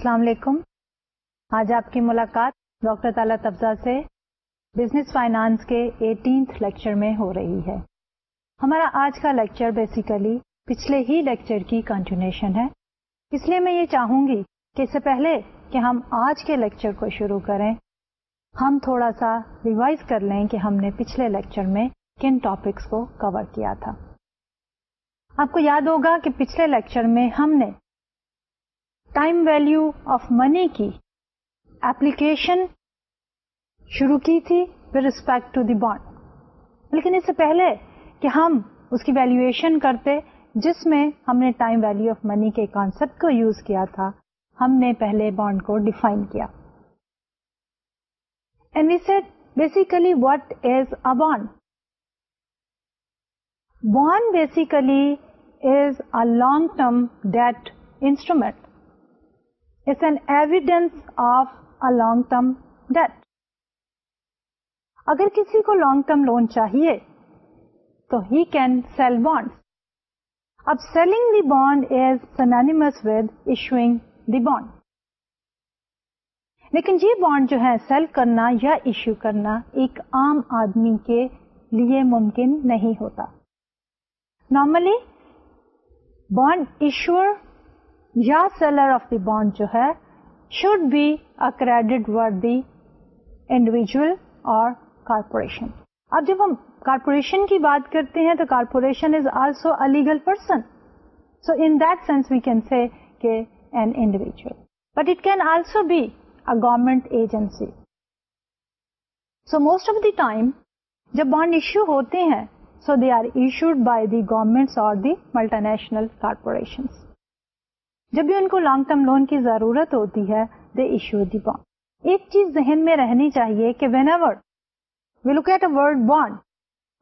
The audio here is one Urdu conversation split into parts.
السلام علیکم۔ آج آپ کی ملاقات ڈاکٹر تعالی تفزا سے بزنس فائنانس کے ایٹینتھ لیکچر میں ہو رہی ہے۔ ہمارا آج کا لیکچر بیسیکلی پچھلے ہی لیکچر کی کنٹینیوشن ہے۔ اس لیے میں یہ چاہوں گی کہ اس سے پہلے کہ ہم آج کے لیکچر کو شروع کریں، ہم تھوڑا سا ریوائز کر لیں کہ ہم نے پچھلے لیکچر میں کن ٹاپکس کو کور کیا تھا۔ آپ کو یاد ہوگا کہ پچھلے لیکچر میں ہم نے ٹائم ویلو آف منی کی ایپلیکیشن شروع کی تھی with respect to the bond لیکن اس سے پہلے کہ ہم اس کی ویلویشن کرتے جس میں ہم نے ٹائم ویلو آف منی کے کانسپٹ کو یوز کیا تھا، ہم نے پہلے بانڈ کو ڈیفائن کیا۔ And we said basically what is a bond bond basically is a long term debt instrument it's an evidence of a long term debt اگر کسی کو لانگ ٹرم لون چاہیے، تو ہی کین سیل بانڈ اب selling the bond is synonymous with issuing the bond لیکن یہ بانڈ جو ہے سیل کرنا یا ایشو کرنا ایک عام آدمی کے لیے ممکن نہیں ہوتا. نارملی بانڈ ایشور یا سیلر آف دی بانڈ جو ہے should be a creditor the individual اور کارپوریشن اب جب ہم کارپوریشن کی بات کرتے ہیں تو corporation is also a legal person so in that sense we can see کہ an individual but it can also be a government agency so most of the time جب بانڈ ایشو ہوتے ہیں so they are issued by the government اور دی ملٹی نیشنل کارپوریشن جب بھی ان کو لانگ ٹرم لون کی ضرورت ہوتی ہے دے ایشو دی بانڈ ایک چیز ذہن میں رہنی چاہیے کہ whenever we look at a word bond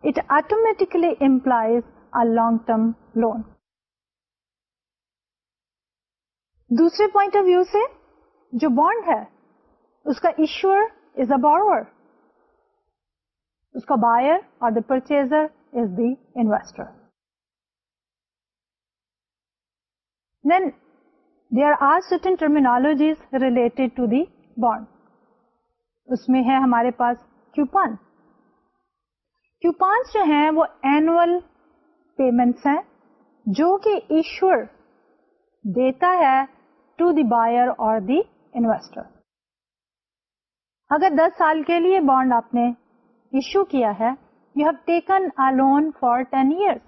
it automatically implies a long term loan. دوسرے پوائنٹ آف ویو سے، جو بانڈ ہے، اس کا ایشور از اے بارور اس کا بائر اور the purchaser is the investor then there are certain terminologies related to the bond اس میں ہے ہمارے پاس کیوپن کیوپانس جو ہیں وہ اینوئل پیمنٹس ہیں جو کہ ایشور دیتا ہے ٹو دی بائر اور دی انویسٹر اگر دس سال کے لیے بانڈ آپ نے ایشو کیا ہے you have taken a loan for ten years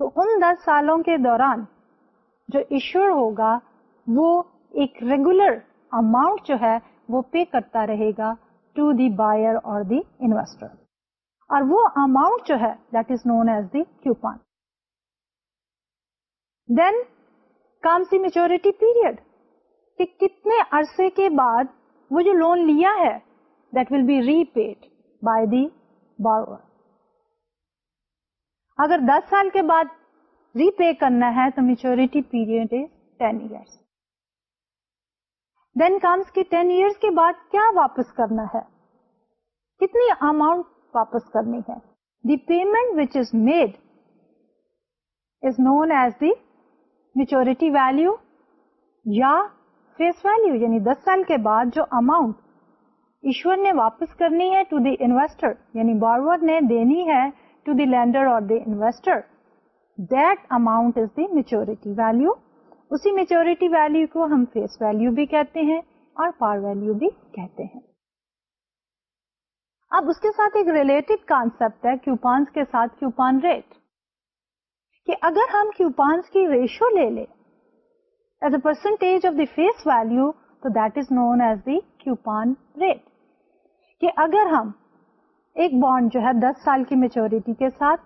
تو ان دس سالوں کے دوران جو ایشور ہوگا وہ ایک ریگولر اماؤنٹ جو ہے وہ پے کرتا رہے گا ٹو دی بائر اور دی انویسٹر اور وہ اماؤنٹ جو ہے that is known as the coupon then come maturity period کہ کتنے عرصے کے بعد وہ جو لون لیا ہے that will be repaid by the borrower اگر دس سال کے بعد ری پے کرنا ہے، تو maturity period is ten years then comes کی ٹین ایئرس کے بعد کیا واپس کرنا ہے کتنی اماؤنٹ واپس کرنی ہے the payment which is made is known as the maturity value یا فیس ویلو یعنی دس سال کے بعد جو اماؤنٹ ایشور نے واپس کرنی ہے ٹو دی انویسٹر یعنی بارور نے دینی ہے ٹو دی لینڈر اور the investor that amount is the maturity value اسی میچورٹی ویلو کو ہم فیس ویلو بھی کہتے ہیں اور پار ویلو بھی کہتے ہیں۔ اب اس کے ساتھ ایک ریلیٹڈ کانسپٹ ہے کیوپانس کے ساتھ کیوپان ریٹ کہ اگر ہم کیوپانس کی ریشو لے لیں as a percentage of the face value تو that is known as the coupon rate کہ اگر ہم ایک بانڈ جو ہے دس سال کی میچورٹی کے ساتھ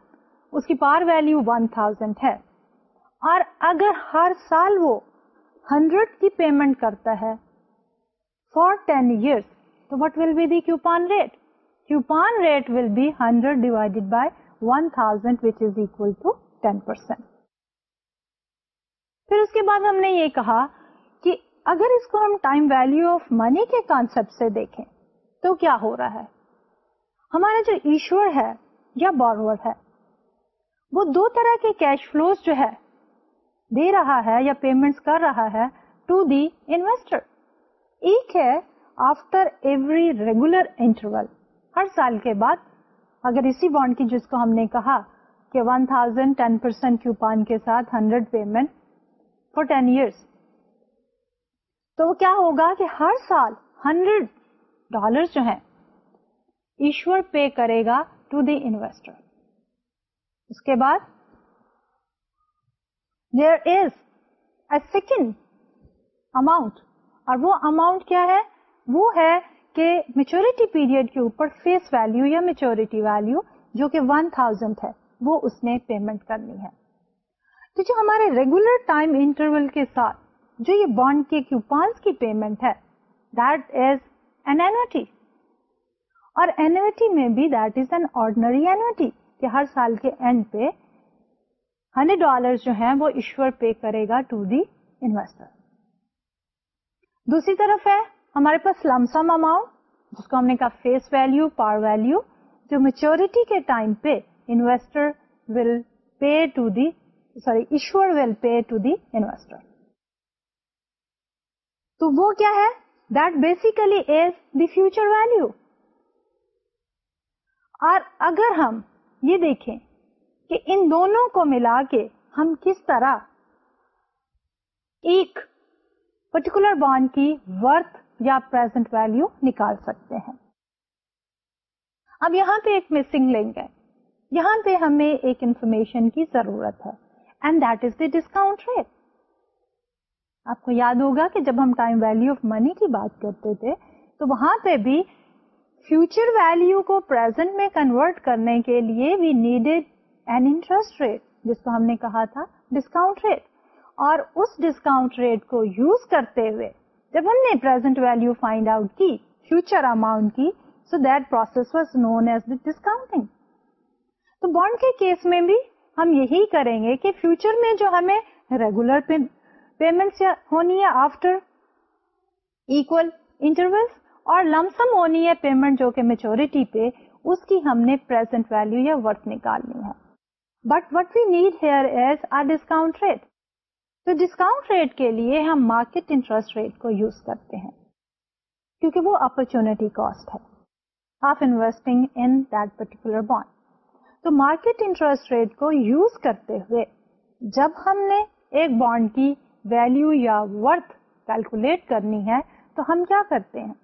اس کی پار ویلو ون تھاؤزینڈ ہے اور اگر ہر سال وہ ہنڈریڈ کی پیمنٹ کرتا ہے فور ٹین ایئرس تو what will be the coupon rate coupon rate will be 100 divided by 1000 which is equal to 10%. پھر اس کے بعد ہم نے یہ کہا کہ اگر اس کو ہم ٹائم ویلو آف منی کے کانسپٹ سے دیکھیں، تو کیا ہو رہا ہے ہمارا جو ایشور ہے یا بورور ہے، وہ دو طرح کے کیش فلوز جو ہے دے رہا ہے یا پیمنٹس کر رہا ہے ٹو دی انویسٹر ایک ہے آفٹر ایوری ریگولر انٹرول ہر سال کے بعد اگر اسی بانڈ کی جس کو ہم نے کہا کہ one thousand ten percent coupon کے ساتھ hundred payment for ten years تو وہ کیا ہوگا کہ ہر سال ہنڈریڈ ڈالر جو ہیں ایشور پے کرے گا ٹو دی انویسٹر اس کے بعد دیر از اے سیکنڈ اماؤنٹ اور وہ اماؤنٹ کیا ہے؟ وہ ہے کہ میچورٹی پیریڈ کے اوپر فیس ویلو یا میچورٹی ویلو جو کہ ون تھاؤزینڈ ہے، وہ اس نے پیمنٹ کرنی ہے۔ تو جو ہمارے ریگولر ٹائم انٹرول کے ساتھ جو یہ بانڈ کے کیوپانس کی پیمنٹ ہے دیٹ از این اینوٹی اور اینوٹی میں بھی that is an ordinary annuity کہ ہر سال کے اینڈ پہ ہنڈریڈ ڈالر جو ہیں وہ ایشور پے کرے گا ٹو دی انویسٹر۔ دوسری طرف ہے ہمارے پاس لمسم اماؤنٹ، جس کو ہم نے کہا فیس ویلو پار ویلو جو میچورٹی کے ٹائم پہ investor will pay to the, sorry, issuer will pay to the investor. تو وہ کیا ہے؟ That basically is the future value اور اگر ہم یہ دیکھیں کہ ان دونوں کو ملا کے ہم کس طرح ایک پرٹیکولر بانڈ کی ورتھ یا پرزینٹ ویلو نکال سکتے ہیں۔ اب یہاں پہ ایک مسنگ لنک ہے۔ یہاں پہ ہمیں ایک انفارمیشن کی ضرورت ہے۔ And that is the discount rate آپ کو یاد ہوگا کہ جب ہم ٹائم ویلو آف منی کی بات کرتے تھے، تو وہاں پہ بھی فیوچر ویلو کو پرزینٹ میں کنورٹ کرنے کے لیے we needed an interest rate جس کو ہم نے کہا تھا ڈسکاؤنٹ ریٹ اور اس ڈسکاؤنٹ ریٹ کو یوز کرتے ہوئے، جب ہم نے پرزینٹ ویلو فائنڈ آؤٹ کی فیوچر اماؤنٹ کی so that process was known as the discounting تو بانڈ کے کیس میں بھی ہم یہی کریں گے کہ فیوچر میں جو ہمیں ریگولر پیمنٹ ہونی ہے آفٹر اکول انٹرول اور لمسم ہونی ہے پیمنٹ جو کہ میچورٹی پہ، اس کی ہم نے پرزینٹ ویلو یا ورتھ نکالنی ہے۔ But what we need here is our discount rate تو ڈسکاؤنٹ ریٹ کے لیے ہم مارکیٹ انٹرسٹ ریٹ کو یوز کرتے ہیں کیونکہ وہ اپرچونٹی کاسٹ ہے۔ Of investing in that particular bond تو مارکیٹ انٹرسٹ ریٹ کو یوز کرتے ہوئے جب ہم نے ایک بانڈ کی ویلو یا ورتھ کیلکولیٹ کرنی ہے تو ہم کیا کرتے ہیں؟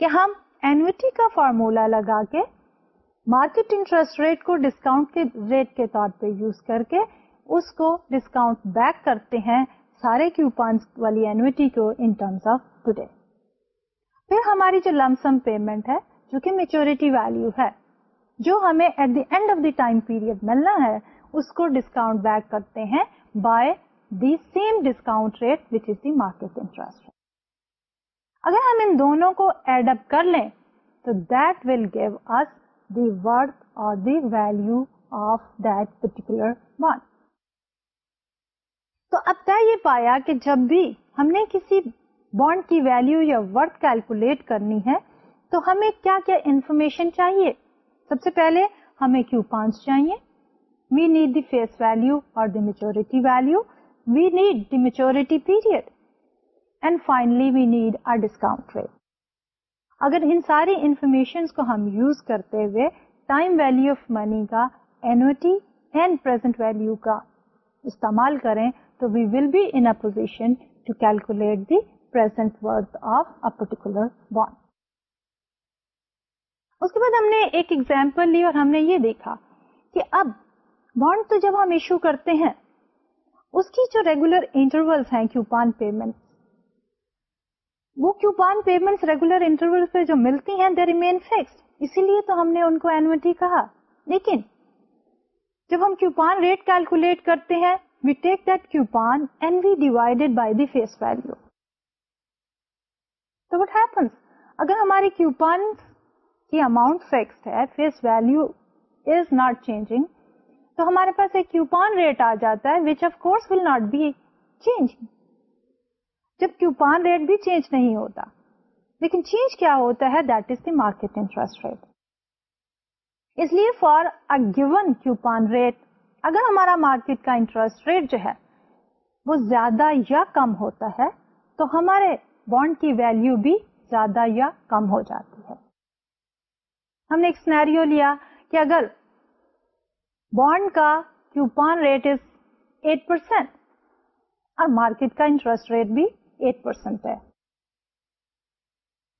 کہ ہم اینوٹی کا فارمولا لگا کے مارکیٹ انٹرسٹ ریٹ کو ڈسکاؤنٹ کے ریٹ کے طور پہ یوز کر کے اس کو ڈسکاؤنٹ بیک کرتے ہیں سارے کیوپانس والی اینوٹی کو ان ٹرمس آف ٹوڈے پھر ہماری جو لمسم پیمنٹ ہے جو کہ میچورٹی ویلو ہے، جو ہمیں at the end of the time period ملنا ہے، اس کو ڈسکاؤنٹ بیک کرتے ہیں by the same discount rate which is the market interest اگر ہم ان دونوں کو ایڈ اپ کر لیں، تو that will give us the worth اور the value of that particular one تو اب طے یہ پایا کہ جب بھی ہم نے کسی بانڈ کی ویلو یا ورتھ کیلکولیٹ کرنی ہے، تو ہمیں کیا کیا انفارمیشن چاہیے؟ سب سے پہلے ہمیں کیو پانچ چاہیے۔ We need the face value اور the maturity value we need the maturity period and finally we need a discount rate اگر ان ساری انفارمیشن کو ہم یوز کرتے ہوئے ٹائم ویلو آف منی کا اینوٹی اینڈ پرزینٹ ویلو کا استعمال کریں، تو we will be in position to calculate the present worth of a particular bond اس کے بعد ہم نے ایک ایگزامپل لی اور ہم نے یہ دیکھا کہ اب بانڈ تو جب ہم ایشو کرتے ہیں، اس کی جو ریگولر انٹرول ہیں کیوپان پیمنٹ وہ کیوپان پیمنٹ ریگولر انٹرول پہ جو ملتی ہیں دے ریمین فکس اسی لیے تو ہم نے ان کو اینوٹی کہا. لیکن جب ہم کیوپان ریٹ کیلکولیٹ کرتے ہیں we take that coupon and we divided by the face value تو وٹ ہیپنس اگر ہماری کیوپان کی اماؤنٹ فکسڈ ہے face value is not changing تو ہمارے پاس ایک کیوپان ریٹ آ جاتا ہے which of course will not be change جب کیوپان ریٹ بھی چینج نہیں ہوتا۔ لیکن چینج کیا ہوتا ہے؟ That is the market interest rate اس لیے for a given coupon rate اگر ہمارا مارکیٹ کا انٹرسٹ ریٹ جو ہے وہ زیادہ یا کم ہوتا ہے، تو ہمارے بانڈ کی ویلو بھی زیادہ یا کم ہو جاتی ہے۔ ہم نے ایک سنیریو لیا کہ اگر بانڈ کا coupon rate is eight percent اور مارکیٹ کا انٹرسٹ ریٹ بھی ایٹ پرسینٹ ہے۔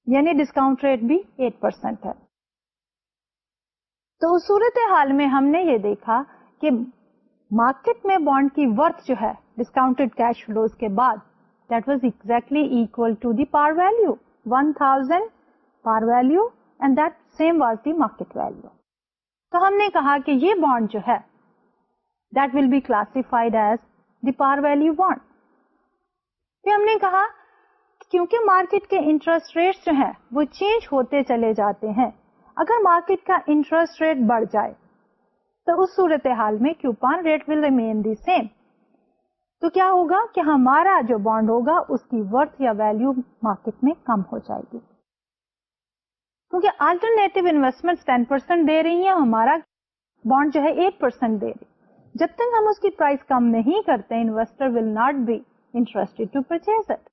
یعنی ڈسکاؤنٹ ریٹ بھی ایٹ پرسینٹ ہے۔ تو اس صورت حال میں ہم نے یہ دیکھا کہ مارکیٹ میں بانڈ کی ورتھ جو ہے ڈسکاؤنٹڈ کیش فلوز کے بعد that was exactly equal to the par value one thousand par value and that same was the market value تو ہم نے کہا کہ یہ بانڈ جو ہے that will be classified as the par value bond پھر ہم نے کہا کیونکہ مارکیٹ کے انٹرسٹ ریٹ جو ہیں وہ چینج ہوتے چلے جاتے ہیں، اگر مارکیٹ کا انٹرسٹ ریٹ بڑھ جائے تو اس صورت حال میں coupon rate will remain the same تو کیا ہوگا کہ ہمارا جو بانڈ ہوگا اس کی ورتھ یا ویلو مارکیٹ میں کم ہو جائے گی۔ کیونکہ آلٹرنیٹو انویسٹمنٹ ٹین پرسینٹ دے رہی ہیں، ہمارا بانڈ جو ہے ایٹ پرسینٹ دے رہی۔ جب تک ہم اس کی پرائز کم نہیں کرتے investor will not be interest to purchase it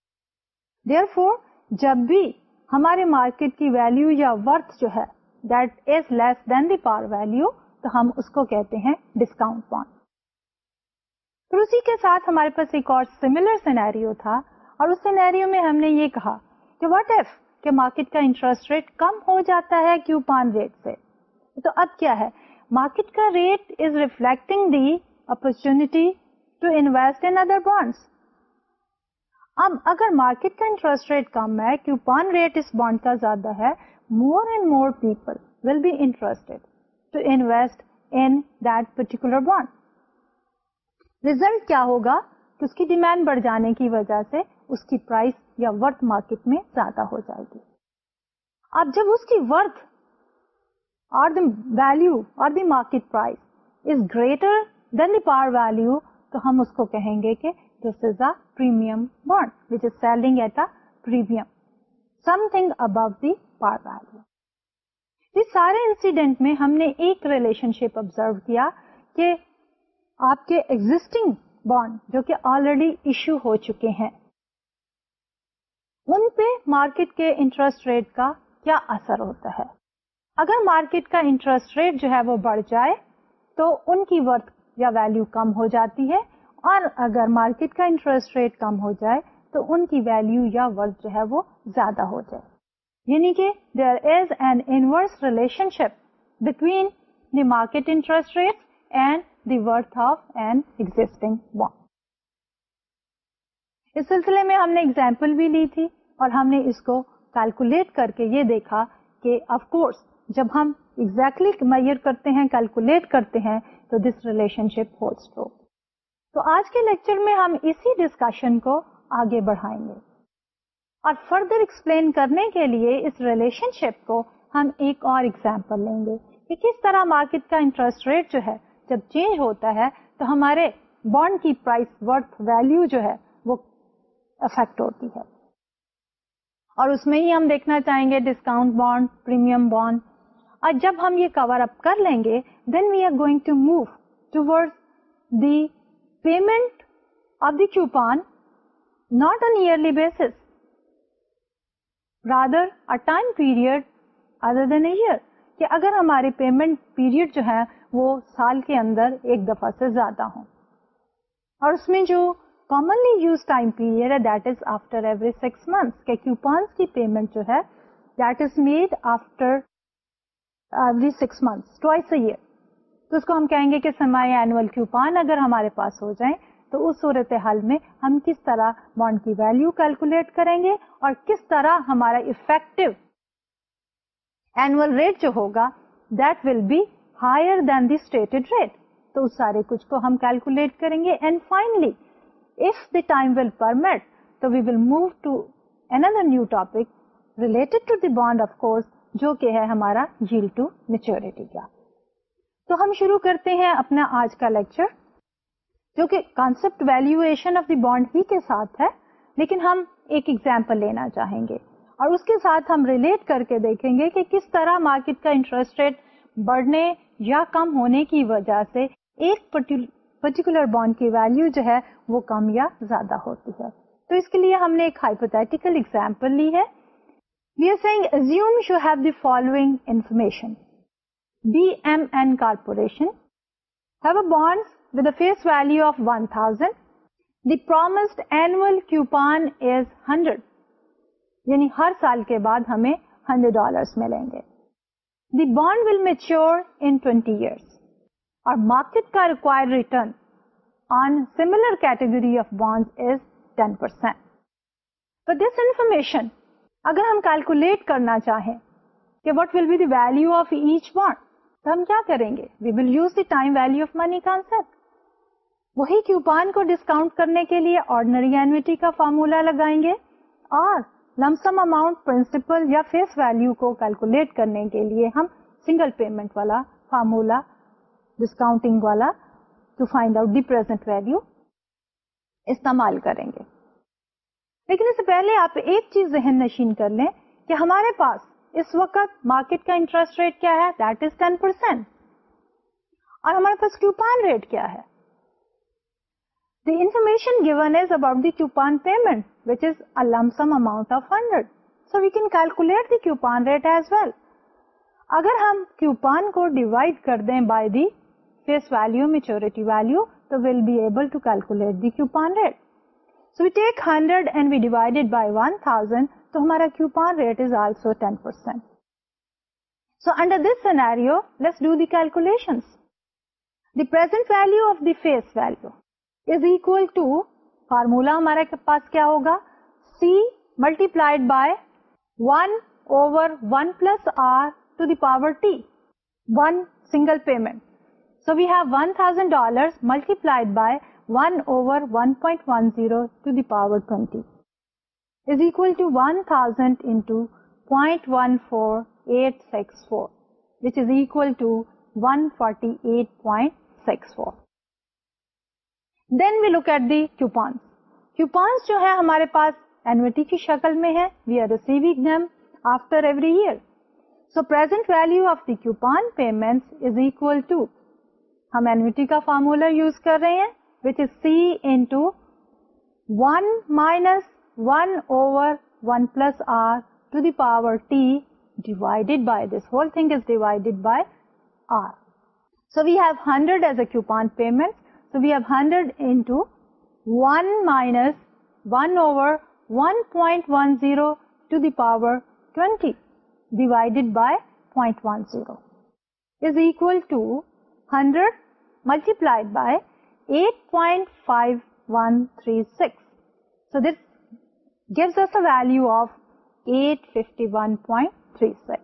therefore جب بھی ہمارے مارکیٹ کی ویلو یا ورتھ جو ہے that is less than the par value تو ہم اس کو کہتے ہیں ڈسکاؤنٹ بانڈ پھر اسی کے ساتھ ہمارے پاس ایک اور سملر سینیریو تھا، اور اس سینیریو میں ہم نے یہ کہا کہ واٹ ایف کہ مارکیٹ کا انٹرسٹ ریٹ کم ہو جاتا ہے کیو پان ریٹ سے؟ تو اب کیا ہے؟ مارکیٹ کا rate is reflecting the opportunity to invest in other bonds اب اگر مارکیٹ کا انٹرسٹ ریٹ کم ہے کیوپان ریٹ اس بانڈ کا زیادہ ہے more and more people will be interested to invest in that particular bond result کیا ہوگا? کہ اس کی ڈیمانڈ بڑھ جانے کی وجہ سے اس کی پرائز یا ورتھ مارکیٹ میں زیادہ ہو جائے گی. اب جب اس کی ورتھ اور دی ویلو اور the market price is greater than the par value تو ہم اس کو کہیں گے کہ this is a premium bond which is selling at a premium something above the par value اس سارے انسیڈنٹ میں ہم نے ایک ریلیشن شپ آبزرو کیا کہ آپ کے ایگزٹنگ بانڈ جو کہ آلریڈی ایشو ہو چکے ہیں ان پہ مارکیٹ کے انٹرسٹ ریٹ کا کیا اثر ہوتا ہے اگر مارکیٹ کا انٹرسٹ ریٹ جو ہے وہ بڑھ جائے تو ان کی ورتھ یا ویلو کم ہو جاتی ہے اور اگر مارکیٹ کا انٹرسٹ ریٹ کم ہو جائے تو ان کی ویلو یا ورتھ جو ہے وہ زیادہ ہو جائے۔ یعنی کہ there is an inverse relationship between the market interest rate and the worth of an existing bond اس سلسلے میں ہم نے اگزامپل بھی لی تھی اور ہم نے اس کو کیلکولیٹ کر کے یہ دیکھا کہ آف کورس جب ہم ایگزیکٹلی exactly میئر کرتے ہیں کیلکولیٹ کرتے ہیں تو this relationship hold true تو آج کے لیکچر میں ہم اسی ڈسکشن کو آگے بڑھائیں گے۔ اور فردر ایکسپلین کرنے کے لیے اس ریلیشن شپ کو ہم ایک اور ایگزامپل لیں گے کہ کس طرح مارکیٹ کا انٹرسٹ ریٹ جو ہے جب چینج ہوتا ہے تو ہمارے بانڈ کی پرائس ورتھ ویلو جو ہے وہ افیکٹ ہوتی ہے۔ اور اس میں ہی ہم دیکھنا چاہیں گے ڈسکاؤنٹ بانڈ پریمیم بانڈ اور جب ہم یہ کور اپ کر لیں گے then we are going to move ٹوڈ the payment of the coupon not on yearly basis rather a time period other than a year کہ اگر ہمارے پیمنٹ پیریڈ جو ہے وہ سال کے اندر ایک دفعہ سے زیادہ ہوں اور اس میں جو کامنلی یوز ٹائم پیریڈ ہے that is after every six months کہ کیوپانس کی پیمنٹ جو ہے that is made after every six months twice a year تو اس کو ہم کہیں گے کہ سمائی اینوئل کیوپان اگر ہمارے پاس ہو جائیں تو اس صورت حال میں ہم کس طرح بانڈ کی ویلو کیلکولیٹ کریں گے اور کس طرح ہمارا افیکٹو اینوئل ریٹ جو ہوگا that will be higher than the stated rate تو اس سارے کچھ کو ہم کیلکولیٹ کریں گے and finally if the time will permit تو we will move to another new topic related to the bond of course جو کہ ہے ہمارا جیل ٹو میچورٹی کا تو ہم شروع کرتے ہیں اپنا آج کا لیکچر جو کہ concept valuation of the bond ہی کے ساتھ ہے، لیکن ہم ایک ایگزامپل لینا چاہیں گے۔ اور اس کے ساتھ ہم ریلیٹ کر کے دیکھیں گے کہ کس طرح مارکیٹ کا انٹرسٹ ریٹ بڑھنے یا کم ہونے کی وجہ سے ایک پرٹیکولر بانڈ کی ویلو جو ہے وہ کم یا زیادہ ہوتی ہے۔ تو اس کے لیے ہم نے ایک ہائپوتھیٹیکل اگزامپل لی ہے۔ We are seeing assume so have the following information B M N corporation have a bond with face value of one thousand the promised annual coupon is hundred یعنی ہر سال کے بعد ہمیں ہنڈریڈ ڈالرس ملیں گے. The bond will mature in twenty years اور مارکیٹ کا require return on similar category of bond is ten percent this information اگر ہم کیلکولیٹ کرنا چاہیں کہ what will be the value of each bond تو ہم کیا کریں گے؟ We will use the time value of money concept وہی کیوپان کو ڈسکاؤنٹ کرنے کے لیے آرڈنری اینوٹی کا فارمولا لگائیں گے اور لمسم اماؤنٹ پرنسپل یا فیس ویلو کو کیلکولیٹ کرنے کے لیے ہم سنگل پیمنٹ والا فارمولا ڈسکاؤنٹنگ والا to find out the present value استعمال کریں گے۔ لیکن اس سے پہلے آپ ایک چیز ذہن نشین کر لیں کہ ہمارے پاس اس وقت مارکیٹ کا انٹرسٹ ریٹ کیا ہے? دیٹ از ٹین پرسینٹ اور ہمارے پاس کیوپان ریٹ کیا ہے؟ The information given is about the coupon payment which is a lump sum amount of hundred so we can calculate the coupon rate as well اگر ہم کیوپان کو ڈیوائڈ کر دیں by the face value maturity value تو we'll be able to calculate the coupon rate so we take hundred and we divided by one thousand تو ہمارا coupon rate is also ten percent so under this scenario let's do the calculation the present value of the face value is equal to formula ہمارے پاس کیا ہوگا? C multiplied by one over one plus R to the power T one single payment so we have one thousand dollar multiplied by one over one point one zero to the power twenty is equal to one thousand into point one four eight six four which is equal to one forty eight point six four then we look at the coupons coupons جو ہے ہمارے پاس اینوٹی کی شکل میں ہے we are receiving them after every year so present value of the coupon payment is equal to ہم اینوٹی کا فارمولا یوز کر رہے ہیں which is C into one minus one over one plus R to the power T divided by this whole thing is divided by R so we have hundred as a coupon payment So we have 100 into 1 minus 1 over 1.10 to the power 20 divided by 0.10 is equal to 100 multiplied by 8.5136. So this gives us a value of 851.36.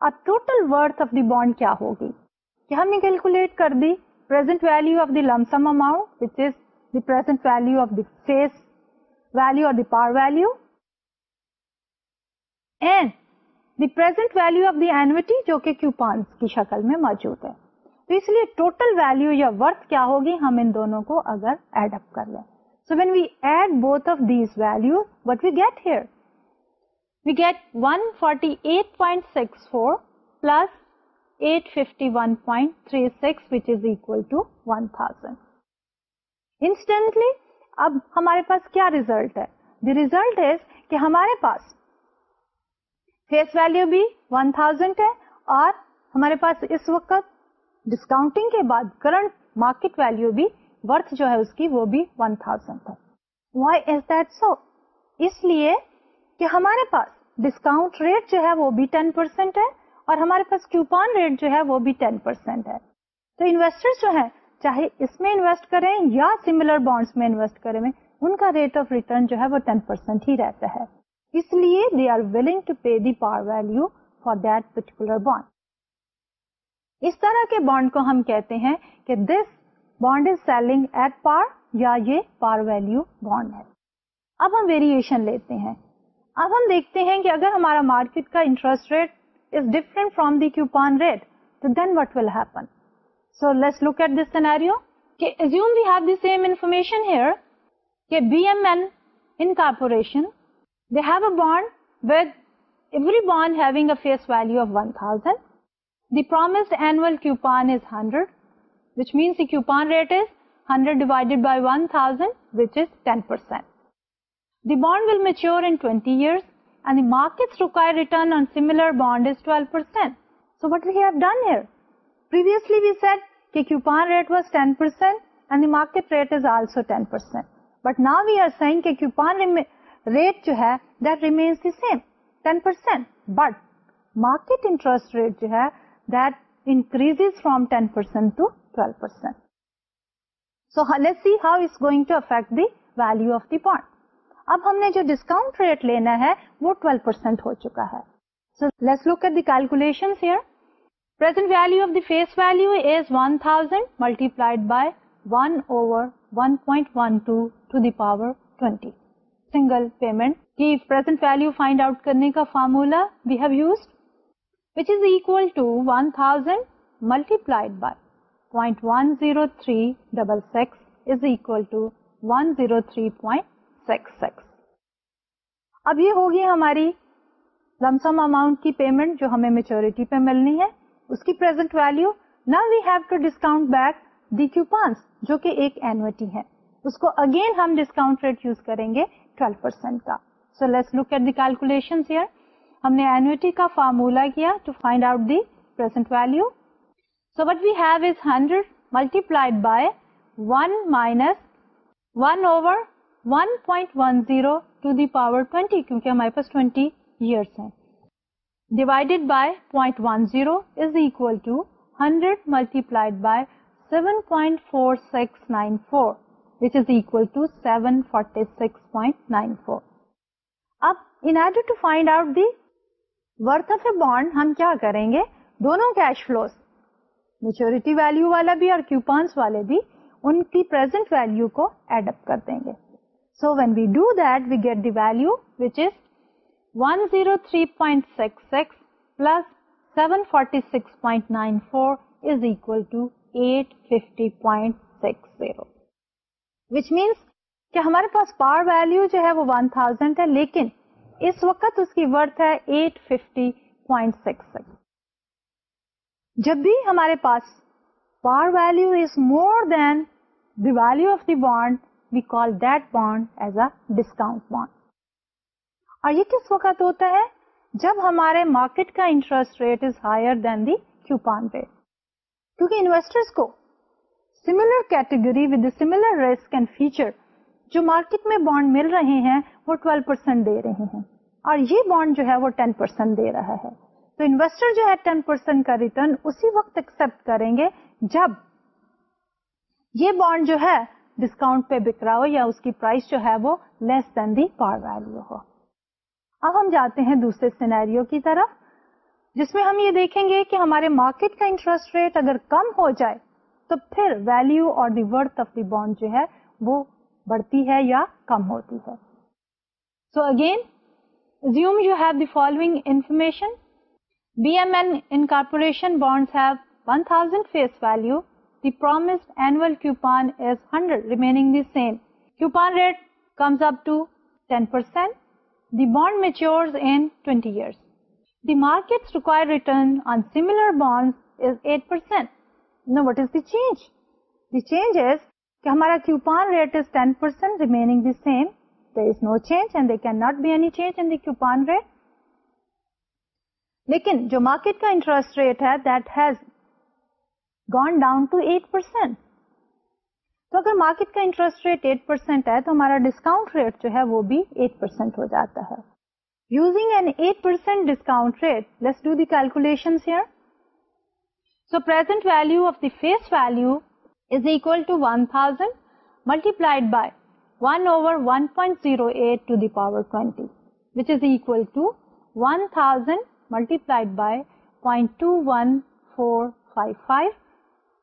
Our total worth of the bond kya hogi? کہ ہم نے کیلکولیٹ کر دی present value of the lump sum amount, which is the present value of the face value or the par value, and the present value of the annuity جو کہ coupons کی شکل میں موجود ہے تو اس لیے ٹوٹل ویلو یا ورتھ کیا ہوگی ہم ان دونوں کو اگر ایڈ اپ کر لیں so when we add both of these value what we get here we get one forty 851.36 which is equal to 1000. Instantly اب ہمارے پاس کیا ریزلٹ ہے دی ریزلٹ از کہ ہمارے پاس فیس ویلو بھی 1000 ہے اور ہمارے پاس اس وقت ڈسکاؤنٹنگ کے بعد کرنٹ مارکیٹ ویلو بھی ورتھ جو ہے اس کی وہ بھی 1000 ہے وائی از دیٹ سو اس لیے کہ ہمارے پاس ڈسکاؤنٹ ریٹ جو ہے وہ بھی 10 پرسینٹ ہے اور ہمارے پاس کیوپان ریٹ جو ہے وہ بھی ٹین پرسینٹ ہے۔ تو انویسٹر جو ہے چاہے اس میں انویسٹ کریں یا سملر بانڈس میں انویسٹ کریں، ان کا ریٹ آف ریٹرن جو ہے وہ ٹین پرسینٹ ہی رہتا ہے۔ اس لیے they are willing to pay the par value for that particular bond اس طرح کے بانڈ کو ہم کہتے ہیں کہ this bond is selling at par یا یہ پار ویلو بانڈ ہے۔ اب ہم ویریشن لیتے ہیں۔ اب ہم دیکھتے ہیں کہ اگر ہمارا مارکیٹ کا interest rate is different from rate, تو then what will happen so let look at this view view them information have a bond with every bond having a face value of one thousand the promised annual coupon is hundred which means the coupon rate is 100 divided by 1000, which is 10%. The bond will mature in 20 years and the market's required return on similar bond is 12%. So what we have done here? Previously we said that coupon rate was 10% and the market rate is also 10%. But now we are saying that coupon rate jo hai, that remains the same, 10%. But market interest rate jo hai, that increases from 10% to 12%. So let's see how it's going to affect the value of the bond. اب ہم نے جو ڈسکاؤنٹ ریٹ لینا ہے، وہ 12 پرسینٹ ہو چکا ہے so let's look at the calculation present value of the face value is one thousand multiplied by one over one point one two to the power twenty single payment کی پرزینٹ ویلو فائنڈ آؤٹ کرنے کا formula we have use which is equal to one thousand multiplied by point one zero three double اب یہ ہوگی ہماری لمسم اماؤنٹ کی پیمنٹ جو ہمیں میچورٹی پہ ملنی ہے۔ اس کی پرزینٹ ویلو نا we have to discount back the coupons جو کہ ایک اینوٹی ہے اس کو اگین ہم ڈسکاؤنٹ ریٹ یوز کریں گے 12 پرسینٹ کا۔ So let's look at the calculation ہم نے اینوٹی کا فارمولا کیا to find out the present value so what we have is hundred multiplied by one minus one over 1.10 to the power 20 کیونکہ ہمارے پاس 20 ایئرس ہیں divided by point one zero is equal to hundred multiplied by seven point four six nine four which is equal to seven forty six point nine four اب in order to find out the worth of a bond ہم کیا کریں گے دونوں کیش فلوز میچورٹی ویلو والا بھی اور کیوپانس والے بھی ان کی پرزینٹ ویلو کو ایڈ اپ کر دیں گے So when we do that, we get the value which is 103.66 plus 746.94 is equal to 850.60. Which means کہ ہمارے پاس پار ویلو جو ہے وہ 1000 ہے لیکن اس وقت اس کی ورتھ ہے 850.66 جب بھی ہمارے پاس par value is more than the value of the bond we call that bond as a discount bond اور یہ کس وقت ہوتا ہے؟ جب ہمارے مارکیٹ کا interest rate is higher than the coupon rate کیونکہ انویسٹرس کو similar category with similar risk and feature جو مارکیٹ میں بانڈ مل رہے ہیں وہ 12 پرسینٹ دے رہے ہیں اور یہ بانڈ جو ہے وہ 10 پرسینٹ دے رہا ہے۔ تو انویسٹر جو ہے 10 پرسینٹ کا ریٹرن اسی وقت ایکسپٹ کریں گے جب یہ بانڈ جو ہے ڈسکاؤنٹ پہ بک رہا ہو یا اس کی پرائس جو ہے وہ لیس دین دی پار ویلو ہو۔ اب ہم جاتے ہیں دوسرے سینیریو کی طرف، جس میں ہم یہ دیکھیں گے کہ ہمارے مارکیٹ کا انٹرسٹ ریٹ اگر کم ہو جائے تو پھر ویلو اور the worth of the bond جو ہے وہ بڑھتی ہے یا کم ہوتی ہے۔ So again assume you have the following information B M N in corporation bonds have one thousand face value the promised annual coupon is 100 remaining the same. Coupon rate comes up to 10%. The bond matures in 20 years. The market's required return on similar bonds is 8%. Now what is the change? The change is that our coupon rate is 10% remaining the same. There is no change and there cannot be any change in the coupon rate. لیکن جو مارکیٹ کا انٹرسٹ ریٹ ہے that has gone down to eight percent تو اگر مارکیٹ کا انٹرسٹ ریٹ ایٹ پرسینٹ ہے، تو ہمارا ڈسکاؤنٹ ریٹ جو ہے، وہ بھی ایٹ پرسینٹ ہو جاتا ہے. Using an eight percent discount rate let's do the calculation so present value of the face value is equal to one thousand multiplied by one over one point zero eight to the power twenty which is equal to one thousand multiplied by point two one four five five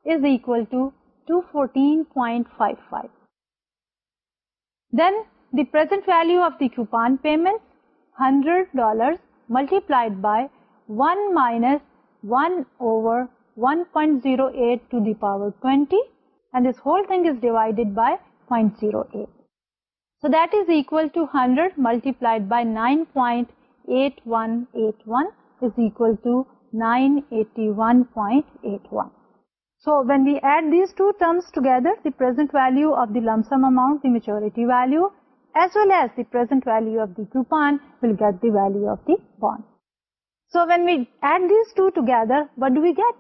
is equal to 214.55. Then the present value of the coupon payment $100 multiplied by 1 minus 1 over 1.08 to the power 20 and this whole thing is divided by 0.08. So that is equal to 100 multiplied by 9.8181 is equal to 981.81. So when we add these two terms together, the present value of the lump sum amount, the maturity value, as well as the present value of the coupon will get the value of the bond. So when we add these two together, what do we get?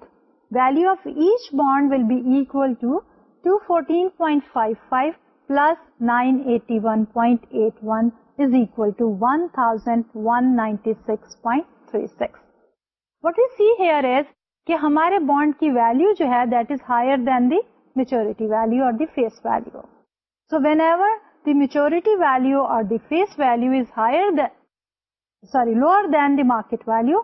Value of each bond will be equal to 214.55 plus 981.81 is equal to 1196.36. What we see here is کہ ہمارے بانڈ کی ویلو جو ہے that is higher than the maturity value اور the face value so whenever the maturity value اور the face value is higher sorry lower than the market value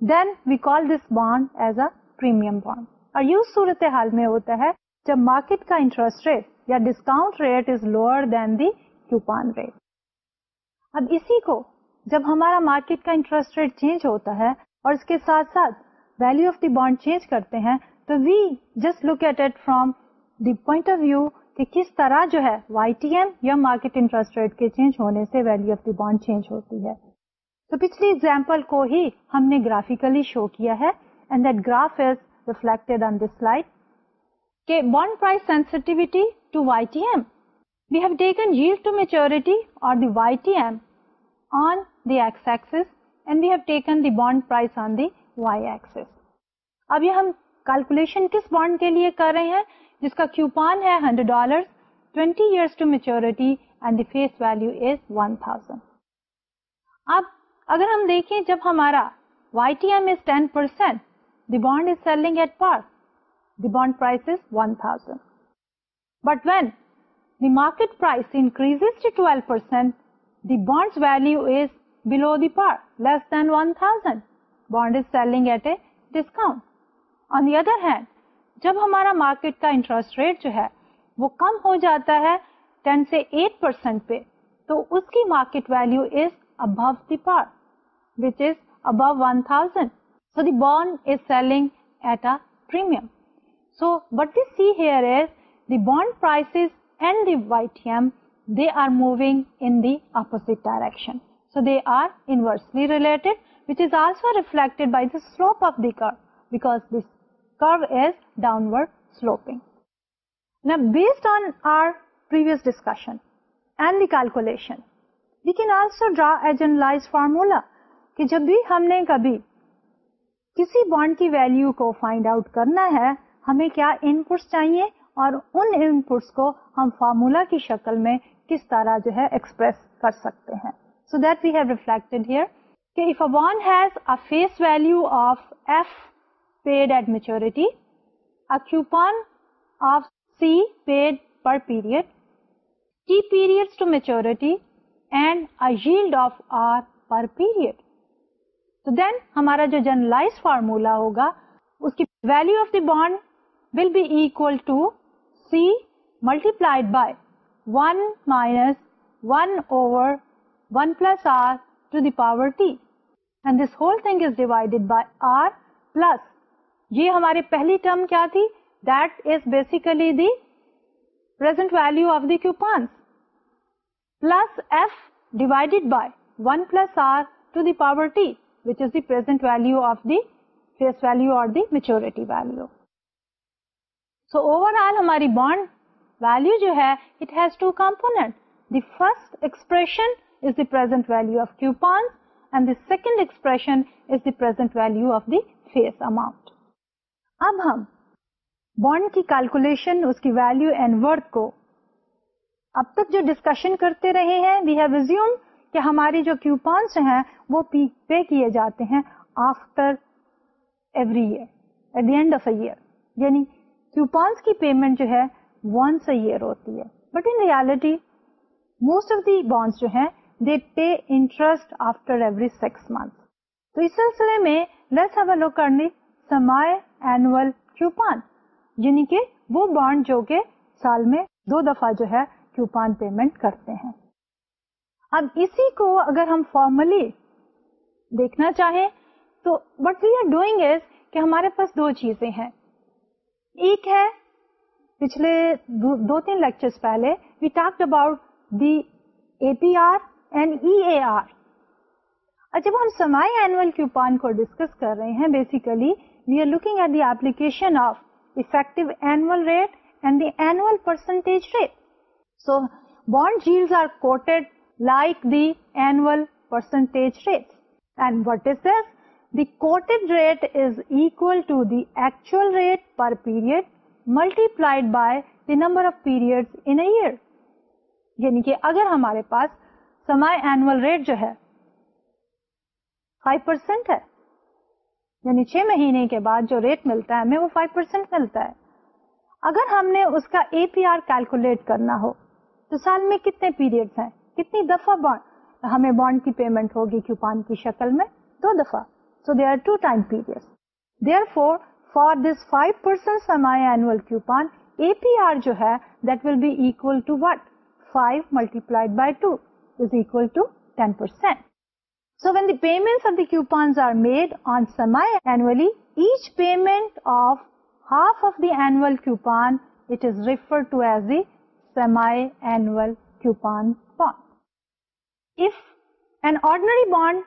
then we call this bond as a premium bond اور یہ صورت حال میں ہوتا ہے جب مارکیٹ کا انٹرسٹ ریٹ یا discount rate is lower than the coupon rate اب اسی کو جب ہمارا مارکیٹ کا انٹرسٹ ریٹ چینج ہوتا ہے اور اس کے ساتھ ساتھ value of the bond change کرتے ہیں، تو we just look at at from the point of view کہ کس طرح جو ہے وائی ٹی ایم یا مارکیٹ انٹرسٹ ریٹ کے چینج ہونے سے value of the bond change ہوتی ہے۔ تو پچھلی ایگزامپل کو ہی ہم نے گرافیکلی شو کیا ہے and that graph is reflected on this slide کہ bond price sensitivity to Y T M we have taken jail to maturity اور the Y T M on the X axis and we have taken the bond price on the Y axis اب یہ ہم کیلکولیشن کس بانڈ کے لیے کر رہے ہیں جس کا کیوپان ہے hundred dollar twenty years to maturity and the face value is one thousand اب اگر ہم دیکھیں جب ہمارا Y T M is ten percent the bond is selling at par the bond price is one thousand but when the market price increase to twelve percent the bond value is below the par less than one thousand bond is selling at a discount on the other hand جب ہمارا مارکیٹ کا انٹرسٹ ریٹ جو ہے وہ کم ہو جاتا ہے ٹین سے ایٹ پرسینٹ پہ، تو اس کی market value is above the par which is above one thousand so the bond is selling at a premium so what we see here is the bond prices and the Y T M they are moving in the opposite direction so they are inversely related which is also reflected by the slope of the curve because this curve is downward sloping. Now, based on our previous discussion and the calculation, we can also draw a generalized formula کہ جب بھی ہم نے کبھی کسی بانڈ کی ویلو کو فائنڈ آؤٹ کرنا ہے ہمیں کیا ان پٹس چاہیے اور ان ان پٹس کو ہم فارمولا کی شکل میں کس طرح جو ہے ایکسپریس کر سکتے ہیں so that we have reflected here کہ if a bond has a face value of F paid at maturity, a coupon of C paid per period, T periods to maturity, and a yield of R per period. So then ہمارا جو جنرلائز فارمولا ہوگا اس کی value of the bond will be equal to C multiplied by one minus one over one plus R to the power T and this whole thing is divided by R plus یہ ہماری پہلی ٹرم کیا تھی? That is basically the present value of the coupons plus F divided by one plus R to the power T which is the present value of the face value اور the maturity value so overall ہماری بانڈ ویلو جو ہے it has two component the first expression is the present value of coupons and the second expression is the present value of the face amount اب ہم بانڈ کی کیلکولیشن اس کی ویلو اینڈ ورتھ کو اب تک جو ڈسکشن کرتے رہے ہیں وی ہیو ریزیوم کہ ہماری جو کیوپانس ہیں، وہ پے کیے جاتے ہیں after every year at the end of a year یعنی کیوپانس کی پیمنٹ جو ہے ونس اے ایئر ہوتی ہے. But in reality most of the bonds جو ہیں they pay interest after every six month تو اس سلسلے میں لیٹس ہیو اے لک کرنی سمائے اینوئل کیوپان یعنی کہ وہ بانڈ جو کہ سال میں دو دفعہ جو ہے کیوپان پیمنٹ کرتے ہیں. اب اسی کو اگر ہم فارملی دیکھنا چاہیں تو what we are doing is کہ ہمارے پاس دو چیزیں ہیں. ایک ہے پچھلے دو تین لیکچر پہلے we talk about the A P R and E A R جب ہم سمائی اینوئل کیوپان کو ڈسکس کر رہے ہیں basically we are looking at the application of effective annual rate and the annual percentage rate. So bond yields are quoted like the annual percentage rates. And what is this? The quoted rate is equal to the actual rate per period multiplied by the number of periods in a year. یعنی کہ اگر ہمارے پاس سمائے اینوئل ریٹ جو ہے فائیو پرسینٹ ہے یعنی چھ مہینے کے بعد جو ریٹ ملتا ہے، ہمیں وہ فائیو پرسینٹ ملتا ہے۔ اگر ہم نے اس کا اے پی آر کیلکولیٹ کرنا ہو، تو سال میں کتنے پیریڈ ہیں؟ کتنی دفعہ بانڈ ہمیں بانڈ کی پیمنٹ ہوگی کیوپان کی شکل میں؟ دو دفعہ۔ So they are two time period therefore for this five percent semi annual coupon A P R جو ہے that will be equal to what 5 multiplied by 2 is equal to 10%. So when the payments of the coupons are made on semi-annually, each payment of half of the annual coupon, it is referred to as the semi-annual coupon bond. If an ordinary bond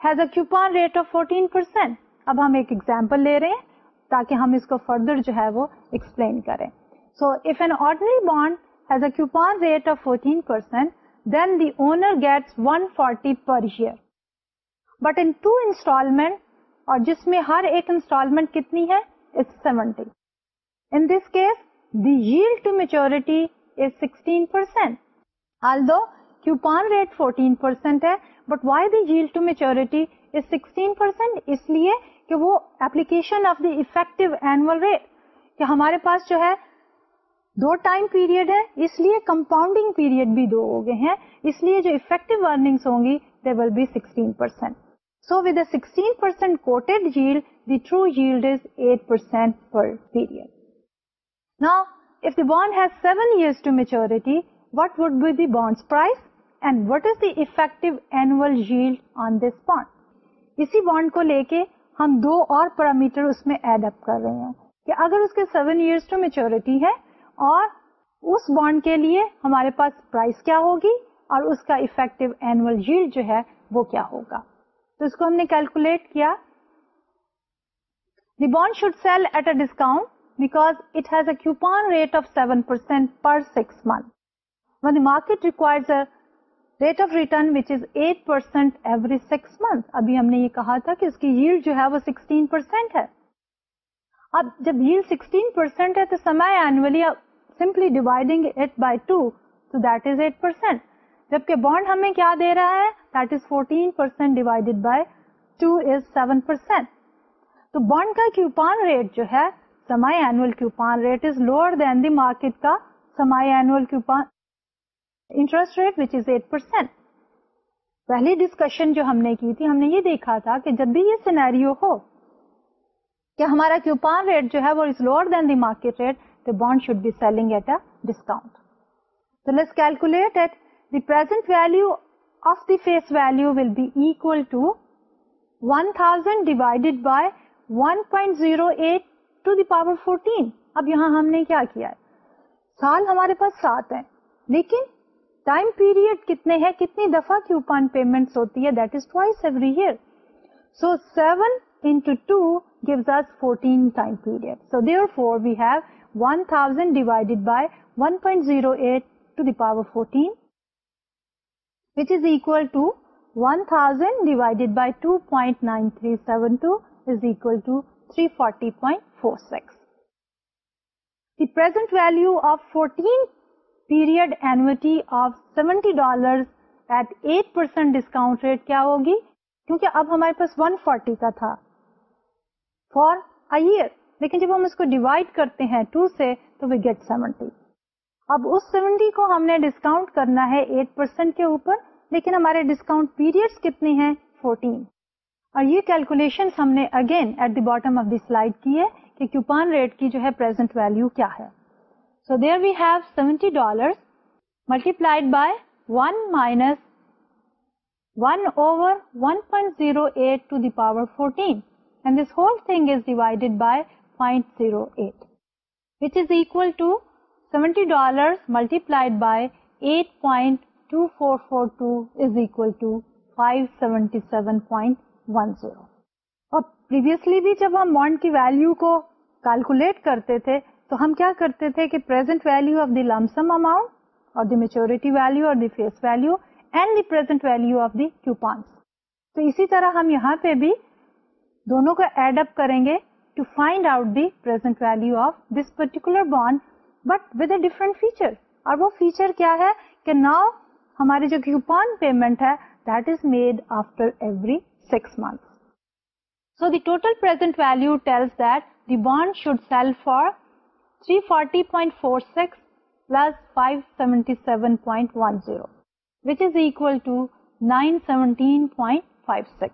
has a coupon rate of 14%, اب ہم ایک ایگزامپل لے رہے ہیں تاکہ ہم اس کو فردر جو ہے وہ ایکسپلین کریں۔ So if an ordinary bond has a coupon rate of 14%, then the owner gets 140 per year. But in two installment, اور جس میں ہر ایک انسٹالمنٹ کتنی ہے؟ It's seventy in this case the yield to maturity is sixteen percent although coupon rate fourteen percent ہے but why the yield to maturity is sixteen percent اس لیے کہ وہ application of the effective annual rate کہ ہمارے پاس جو ہے دو ٹائم پیریڈ ہے اس لیے کمپاؤنڈنگ پیریڈ بھی دو ہو گئے ہیں۔ اس لیے جو افیکٹو ارننگس ہوں گی they will be sixteen percent so with sixteen percent quoted yield the true yield is eight percent per period نا if the bond has seven years to maturity, what would be the bond's price? And what is the effective annual yield on this bond? اسی بانڈ کو لے کے ہم دو اور پیرامیٹر اس میں ایڈ اپ کر رہے ہیں کہ اگر اس کے سیون ایئرس ٹو میچورٹی ہے اور اس بانڈ کے لیے ہمارے پاس پرائز کیا ہوگی اور اس کا افیکٹو اینوئل جیل جو ہے وہ کیا ہوگا؟ تو اس کو ہم نے کیلکولیٹ کیا۔ The bond should sell at a discount because it has a coupon rate of seven percent per six month when the market requires rate of return which is eight percent every six month ابھی ہم نے یہ کہا تھا کہ اس کی ییل جو ہے وہ سکسٹین پرسینٹ ہے۔ اب جب ییل سکسٹین پرسینٹ ہے تو semi annually simply dividing it by 2, so that is 8%. جبکہ بانڈ ہمیں کیا دے رہا ہے؟ That is fourteen percent divided by two is seven percent تو بانڈ کا کیوپان ریٹ جو ہے semi annual coupon rate is lower than the market کا semi annual coupon interest rate which is eight percent پہلی ڈسکشن جو ہم نے کی تھی، ہم نے یہ دیکھا تھا کہ جب بھی یہ سینیریو ہو کہ ہمارا کیوپان ریٹ جو ہے وہ is lower than the market rate the bond should be selling at a discount. So let's calculate it. The present value of the face value will be equal to 1000 divided by 1.08 to the power 14. اب یہاں ہم نے کیا کیا ہے سال ہمارے پاس سات ہیں، لیکن ٹائم پیریڈ کتنے ہیں؟ کتنی دفعہ کیوپان پیمنٹ ہوتی ہے؟ That is twice every year so seven into two gives us 14 time period so therefore we have 1000 divided by 1.08 to the power 14, which is equal to 1000 divided by 2.9372 is equal to 340.46. The present value of 14 period annuity of $70 at 8% discount rate کیا ہوگی؟ کیونکہ اب ہمارے پاس 140 کا تھا۔ فار a year لیکن جب ہم اس کو ڈیوائڈ کرتے ہیں ٹو سے تو وی گیٹ سیونٹی۔ اب اس سیونٹی کو ہم نے ڈسکاؤنٹ کرنا ہے ایٹ پرسینٹ کے اوپر، لیکن ہمارے ڈسکاؤنٹ پیریڈ کتنے ہیں؟ فورٹین۔ اور یہ کیلکولیشن ہم نے again at the bottom of the slide کی ہے کہ کیوپان ریٹ کی جو ہے پرزینٹ ویلو کیا ہے۔ So there we have seventy dollar multiplied by one minus one over one point zero eight to the power fourteen and this whole thing is divided by 0.08 which is equal to $70 multiplied by 8.2442 is equal to 577.10 اور پریویسلی بھی جب ہم بانڈ کی ویلو کو کیلکولیٹ کرتے تھے تو ہم کیا کرتے تھے کہ present value of the lump sum amount اور دی میچورٹی ویلو اور the face value and the present value of the coupons تو اسی طرح ہم یہاں پہ بھی دونوں کو ایڈ اپ کریں گے to find out the present value of this particular bond but with a different feature اور وہ فیچر کیا ہے کہ ناؤ ہماری جو کیوپان پیمنٹ ہے that is made after every six month so the total present value tells that the bond should sell for 340.46 plus 577.10 which is equal to 917.56.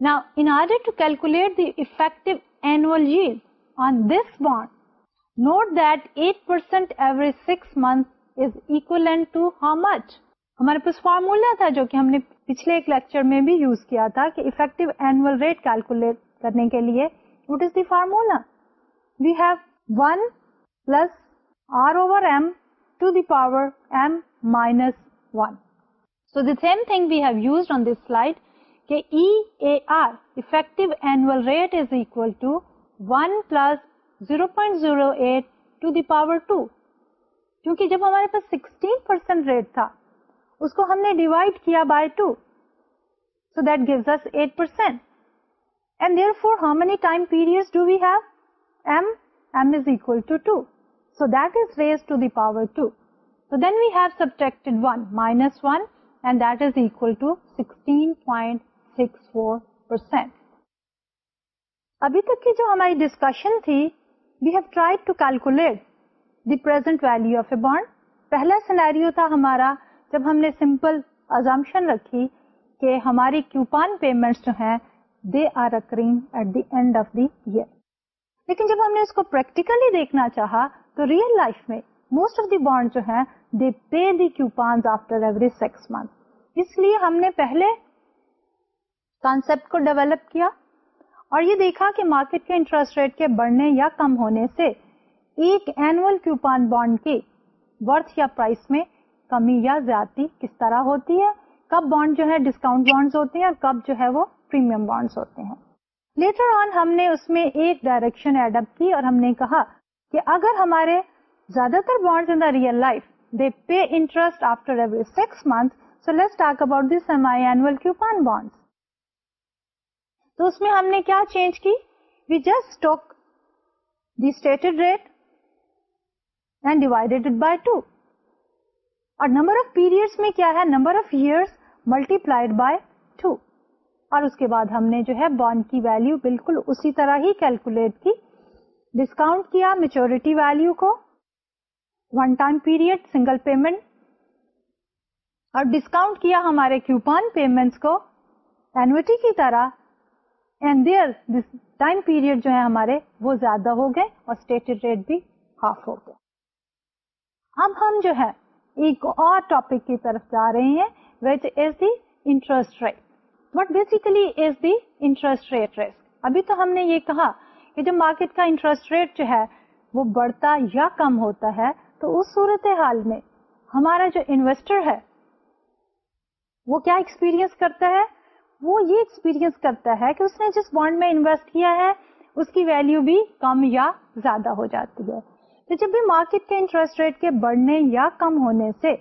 Now, in order to calculate the effective annual yield on this bond, note that 8% every 6 months is equivalent to how much? ہمارے پاس فارمولا تھا جو کہ ہم نے پچھلے ایک لیکچر میں بھی یوز کیا تھا کہ افیکٹو اینوئل ریٹ کیلکولیٹ کرنے کے لیے what is the formula we have one plus R over M to the power M minus one. So the same thing we have use on this slide کہ E A R effective annual rate is equal to one plus zero point zero eight to the power two کیونکہ جب ہمارے پاس سکسٹین پرسینٹ ریٹ تھا، اس کو ہم نے ڈیوائڈ کیا by two so that gives eight percent and therefore how many time period do we have M m is equal to 2. So that is raised to the power 2. So then we have subtracted 1 minus 1 and that is equal to 16.64%. ابھی تک کی جو ہماری ڈسکشن تھی we have try to calculate the present value of a bond پہلا سینیریو تھا ہمارا جب ہم نے سمپل ازمپشن رکھی کہ ہماری کیوپان پیمنٹ جو ہیں they are occurring at the end of the year لیکن جب ہم نے اس کو پریکٹیکلی دیکھنا چاہا تو ریئل لائف میں موسٹ آف دی بانڈ جو ہے they pay the coupon after every six month اس لیے ہم نے پہلے کانسپٹ کو ڈیولپ کیا اور یہ دیکھا کہ مارکیٹ کے انٹرسٹ ریٹ کے بڑھنے یا کم ہونے سے ایک اینوئل کیوپان بانڈ کی ورتھ یا پرائس میں کمی یا زیادتی کس طرح ہوتی ہے؟ کب بانڈ جو ہے ڈسکاؤنٹ بانڈز ہوتے ہیں اور کب جو ہے وہ پریمیم بانڈز ہوتے ہیں؟ لیٹر آن ہم نے اس میں ایک ڈائریکشن ایڈ اپ کی اور ہم نے کہا کہ اگر ہمارے زیادہ تر bond in real life they pay interest after every six month so let talk about the semi annual coupon bond تو اس میں ہم نے کیا چینج کی? We just took the stated rate and divided by two اور نمبر آف پیریڈ میں کیا ہے? Number of years multiplied by two اور اس کے بعد ہم نے جو ہے بانڈ کی ویلو بالکل اسی طرح ہی کیلکولیٹ کی۔ ڈسکاؤنٹ کیا میچورٹی ویلو کو۔ One time period single payment اور ڈسکاؤنٹ کیا ہمارے کیوپان پیمنٹ کو۔ اینوٹی کی طرح۔ اینڈ دیئر ٹائم پیریڈ جو ہے ہمارے وہ زیادہ ہو گئے اور اسٹیٹڈ ریٹ بھی ہاف ہو گئے اب ہم جو ہے ایک اور ٹاپک کی طرف جا رہے ہیں which is the interest rate what basically is the interest rate risk ابھی تو ہم نے یہ کہا کہ جب مارکیٹ کا انٹرسٹ ریٹ جو ہے وہ بڑھتا یا کم ہوتا ہے، تو اس صورت حال میں ہمارا جو انویسٹر ہے، وہ کیا ایکسپیرئنس کرتا ہے؟ وہ یہ ایکسپیرئنس کرتا ہے کہ اس نے جس بانڈ میں انویسٹ کیا ہے، اس کی ویلو بھی کم یا زیادہ ہو جاتی ہے۔ تو جب بھی مارکیٹ کے انٹرسٹ ریٹ کے بڑھنے یا کم ہونے سے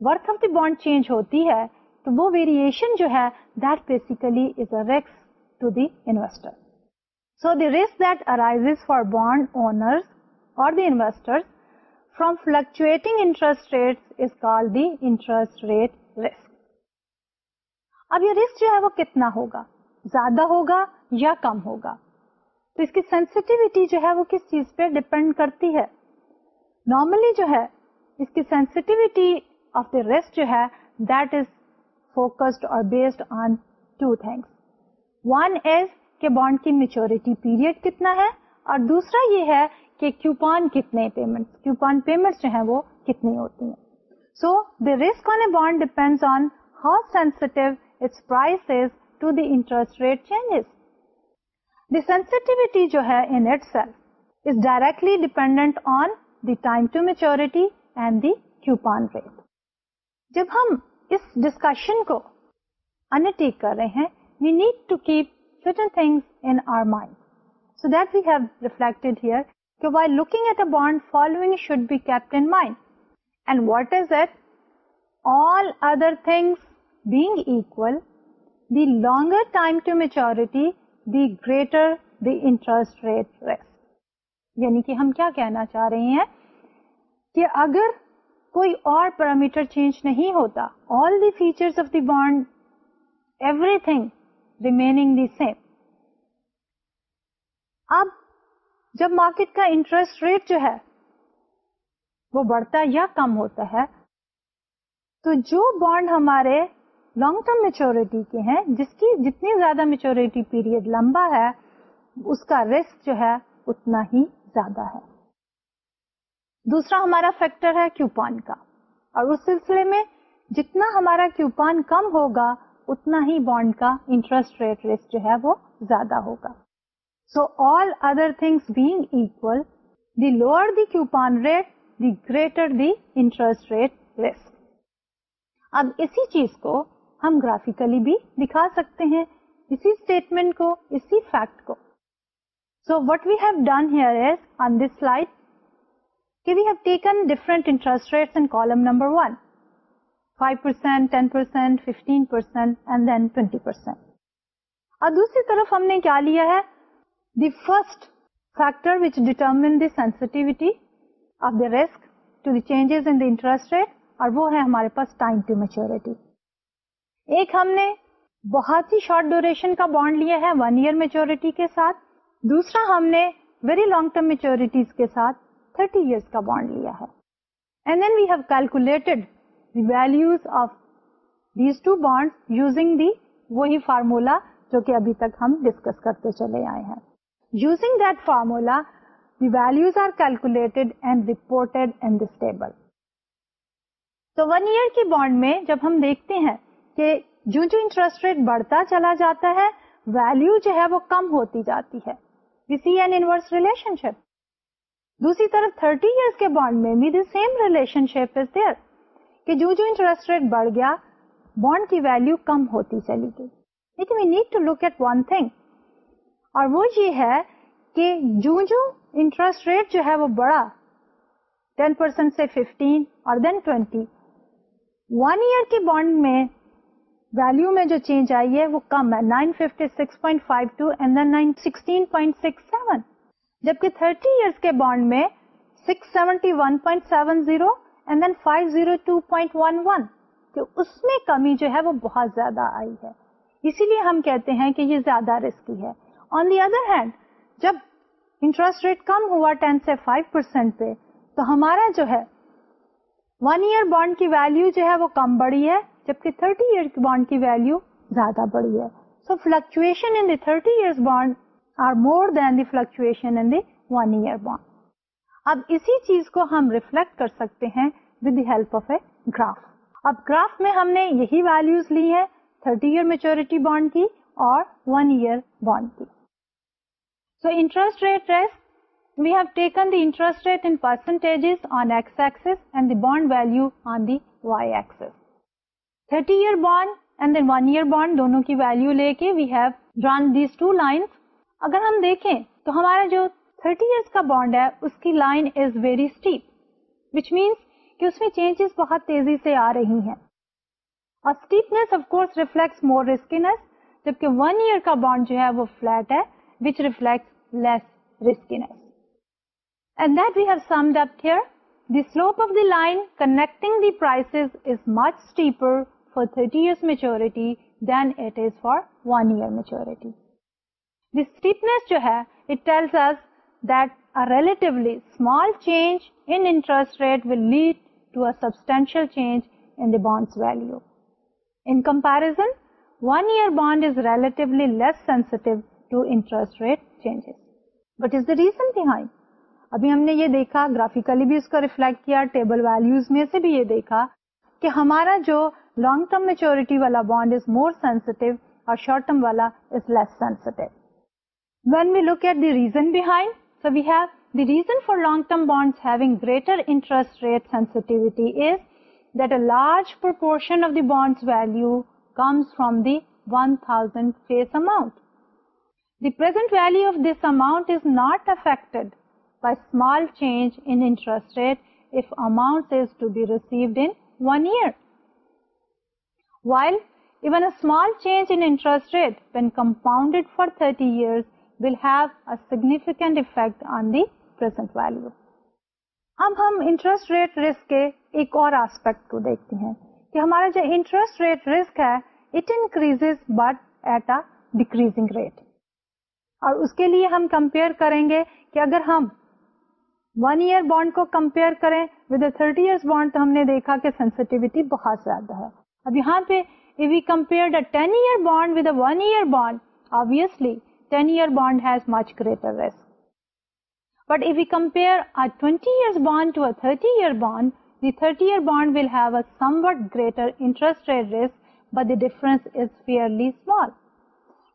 worth of the bond change ہوتی ہے تو وہ ویریشن جو ہے that basically is a racks to the investor so the risk that arise for bond owner اور the investor from fluctuating interest rate is call the interest rate risk اب یہ رسک جو ہے وہ کتنا ہوگا؟ زیادہ ہوگا یا کم ہوگا؟ تو اس کی سینسٹیوٹی جو ہے وہ کس چیز پہ ڈپینڈ کرتی ہے؟ نارملی جو ہے، اس کی سینسٹیوٹی آف دا ریسک جو ہے دیٹ از فوکسڈ اور based on two things one is کہ بانڈ کی میچورٹی پیریڈ کتنا ہے اور دوسرا یہ ہے کہ کیوپان کتنے پیمنٹ کیوپان پیمنٹ جو ہیں وہ کتنی ہوتی ہیں. So the risk on a bond depend on how sensitive its price is to the interest rate changes the sensitivity جو ہے in itself is directly dependent on the time to maturity and the coupon rate جب ہم اس ڈسکشن کو انڈرٹیک کر رہے ہیں. We need to keep certain things in our mind so that we have reflected here کہ why looking at a bond following should be kept in mind and what is at all other things being equal the longer time to maturity the greater the interest rate risk یعنی کہ ہم کیا کہنا چاہ رہے ہیں کہ اگر کوئی اور پیرامیٹر چینج نہیں ہوتا. All the feature of the bond everything remaining the same اب جب مارکیٹ کا انٹرسٹ ریٹ جو ہے وہ بڑھتا یا کم ہوتا ہے، تو جو بانڈ ہمارے لانگ ٹرم میچورٹی کے ہیں، جس کی جتنی زیادہ میچورٹی پیریڈ لمبا ہے، اس کا رسک جو ہے اتنا ہی زیادہ ہے۔ دوسرا ہمارا فیکٹر ہے کیوپان کا۔ اور اس سلسلے میں جتنا ہمارا کیوپان کم ہوگا، اتنا ہی بانڈ کا انٹرسٹ ریٹ رسک جو ہے وہ زیادہ ہوگا۔ So all other things being equal the lower the coupon rate the greater the interest rate risk اب اسی چیز کو ہم گرافکلی بھی دکھا سکتے ہیں، اسی اسٹیٹمنٹ کو، اسی فیکٹ کو۔ So what we have done here is on this slide we have taken different interest rate in column number one five percent ten percent fifteen percent اور دوسری طرف ہم نے کیا لیا ہے the first factor which determine the sensitivity of the risk to the changes in the interest rate اور وہ ہے ہمارے پاس ٹائم ٹو میچورٹی ایک ہم نے بہت ہی شارٹ ڈیوریشن کا بانڈ لیا ہے ون ایئر میچورٹی کے ساتھ دوسرا ہم نے ویری لانگ ٹرم میچورٹیز کے ساتھ تھرٹی ایئرس کا بانڈ لیا ہے۔ And then we have calculated the values of these two bond using the وہی فارمولا جو کہ ابھی تک ہم ڈسکس کرتے چلے آئے ہیں using that formula the values are calculated and reported and stable تو ون ایئر کی بانڈ میں جب ہم دیکھتے ہیں کہ جو جو انٹرسٹ ریٹ بڑھتا چلا جاتا ہے ویلو جو ہے وہ کم ہوتی جاتی ہے see an inverse relationship دوسری طرف 30 ایئرس کے بانڈ میں بھی same relationship is there کہ جو جو انٹرسٹ ریٹ بڑھ گیا بانڈ کی ویلیو کم ہوتی چلی گئی. لیکن we need to look at one thing اور وہ یہ ہے کہ جو جو انٹرسٹ ریٹ جو ہے وہ بڑا 10% سے 15 اور دین 20 ون ایئر کی بانڈ میں ویلیو میں جو چینج آئی ہے وہ کم ہے. 956.52 اینڈ دین 916.67 جبکہ تھرٹی ایئرس کے بانڈ میں six seventy one point seven zero and then five zero two point one one تو اس میں کمی جو ہے وہ بہت زیادہ آئی ہے۔ اسی لیے ہم کہتے ہیں کہ یہ زیادہ رسکی ہے۔ آن دی ادر ہینڈ جب انٹرسٹ ریٹ کم ہوا ٹین سے فائیو پرسینٹ پہ، تو ہمارا جو ہے ون ایئر بانڈ کی ویلو جو ہے وہ کم بڑی ہے، جبکہ تھرٹی ایئر بانڈ کی ویلو زیادہ بڑی ہے۔ So fluctuation in the thirty year bond are more than the fluctuation in the one year bond اب اسی چیز کو ہم ریفلیکٹ کر سکتے ہیں with the help of a graph اب گراف میں ہم نے یہی ویلوز لی ہے تھرٹی ایئر میچورٹی بانڈ کی اور ون ایئر بانڈ کی so interest rate risk we have taken the interest rate in percentages on x-axis and the bond value on the y-axis. 30 year bond and then 1 year bond دونوں کی value لے کے we have drawn these two lines. اگر ہم دیکھیں تو ہمارا جو تھرٹی ایئرس کا بانڈ ہے، اس کی line is very steep which means کہ اس میں چینجز بہت تیزی سے آ رہی ہیں۔ اور steepness of course reflects more riskiness جبکہ ون ایئر کا بانڈ جو ہے وہ فلیٹ ہے line connecting the price is much steeper for thirty than it is for one year maturity The steepness jo hai, it tells us that a relatively small change in interest rate will lead to a substantial change in the bond's value. In comparison, 1 year bond is relatively less sensitive to interest rate changes. What is the reason behind? ابھی ہم نے یہ دیکھا گرافیکلی بھی اس کو ریفلیکٹ کیا ٹیبل ویلوز میں سے بھی یہ دیکھا کہ ہمارا جو لانگ ٹرم میچورٹی والا بانڈ از مور سینسٹیو اور شارٹ ٹرم والا is less sensitive when we look at the reason behind so we have the reason for long term bond having greater interest rate sensitivity is that a large proportion of the bond value comes from the one thousand face amount The present value of this amount is not affected by small change in interest rate if amount is to be received in 1 year. While even a small change in interest rate when compounded for 30 years will have a significant effect on the present value. اب ہم انٹرسٹ ریٹ رسک کے ایک اور آسپیکٹ کو دیکھتے ہیں کہ ہمارا جو انٹرسٹ ریٹ رسک ہے it increase but at a decreasing rate اور اس کے لیے ہم کمپیئر کریں گے کہ اگر ہم ون ایئر بانڈ کو کمپیئر کریں with a thirty years bond تو ہم نے دیکھا کہ سینسٹیوٹی بہت زیادہ ہے اب یہاں پہ we compare ten year bond with a one year bond obviously ten year bond has much greater risk but if you compare twenty year bond to thirty year bond the thirty year bond will have a somewhat greater interest rate risk but the difference is fairly small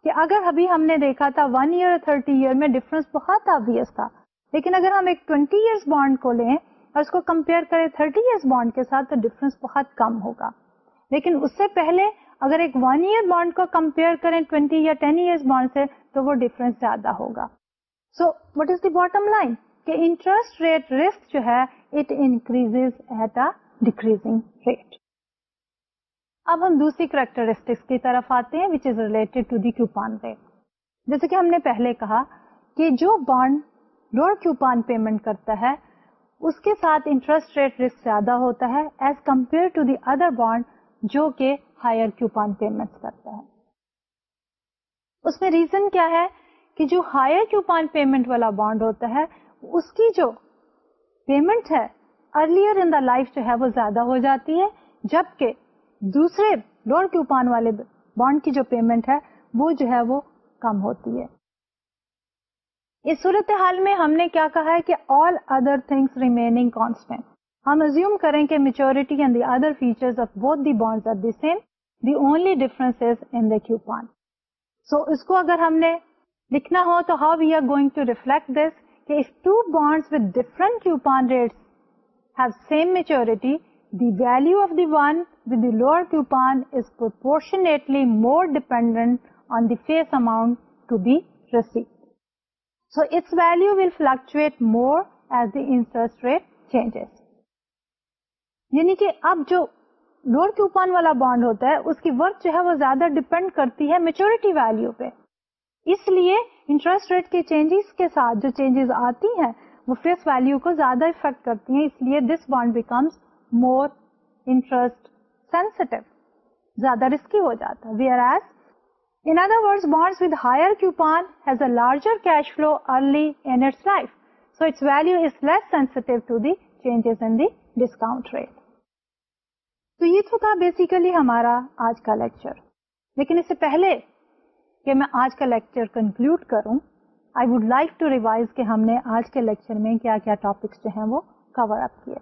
کہ اگر ابھی ہم نے دیکھا تھا ون ایئر تھرٹی ایئر میں ڈفرنس بہت آبیس تھا لیکن اگر ہم ایک ٹوینٹی ایئرس بانڈ کو لیں اور اس کو کمپیئر کریں تھرٹی ایئرس بانڈ کے ساتھ تو ڈفرنس بہت کم ہوگا لیکن اس سے پہلے اگر ایک ون ایئر بانڈ کو کمپیئر کریں ٹوینٹی یا ٹین ایئرس بانڈ سے، تو وہ ڈفرنس زیادہ ہوگا۔ So what is the bottom line کہ انٹرسٹ ریٹ رسک جو ہے it increase at a decreasing rate اب ہم دوسری کریکٹرسٹکس کی طرف آتے ہیں which is related to the coupon rate جیسے کہ ہم نے پہلے کہا کہ جو بانڈ لوور کیوپان پیمنٹ کرتا ہے، اس کے ساتھ انٹرسٹ ریٹ رسک زیادہ ہوتا ہے as compare to the other bond جو کہ ہائر کیوپان پیمنٹ کرتا ہے۔ اس میں ریزن کیا ہے کہ جو ہائر کیوپان پیمنٹ والا بانڈ ہوتا ہے، اس کی جو پیمنٹ ہے ارلیئر ان دا لائف جو ہے، وہ زیادہ ہو جاتی ہے، جبکہ دوسرے لوور کیوپان والے بانڈ کی جو پیمنٹ ہے، وہ جو ہے، وہ کم ہوتی ہے۔ اس صورت حال میں ہم نے کیا کہا ہے کہ all other things remaining constant ہم ازیوم کریں کہ maturity and the other feature of both the bond are the same face amount to be receive so its value will fluctuate more as this یعنی کہ اب جو لوور کیوپان والا بانڈ ہوتا ہے، اس کی ورتھ جو ہے وہ زیادہ ڈپینڈ کرتی ہے میچورٹی ویلو پہ۔ اس لیے انٹرسٹ ریٹ کے چینجز کے ساتھ جو چینجز آتی ہیں، وہ فیس ویلو کو زیادہ افیکٹ کرتی ہیں۔ اس لیے this bond becomes more interest sensitive زیادہ رسکی ہو جاتا۔ ہے whereas in other word bonds with higher coupon has a larger cash flow early in its life so its value is less sensitive to the changes in the discount rate تو یہ تو تھا بیسیکلی ہمارا آج کا لیکچر لیکن اس سے پہلے کہ میں آج کا لیکچر کنکلوڈ کروں I would like to revise کہ ہم نے آج کے لیکچر میں کیا کیا ٹاپکس جو ہیں وہ کور اپ کیے.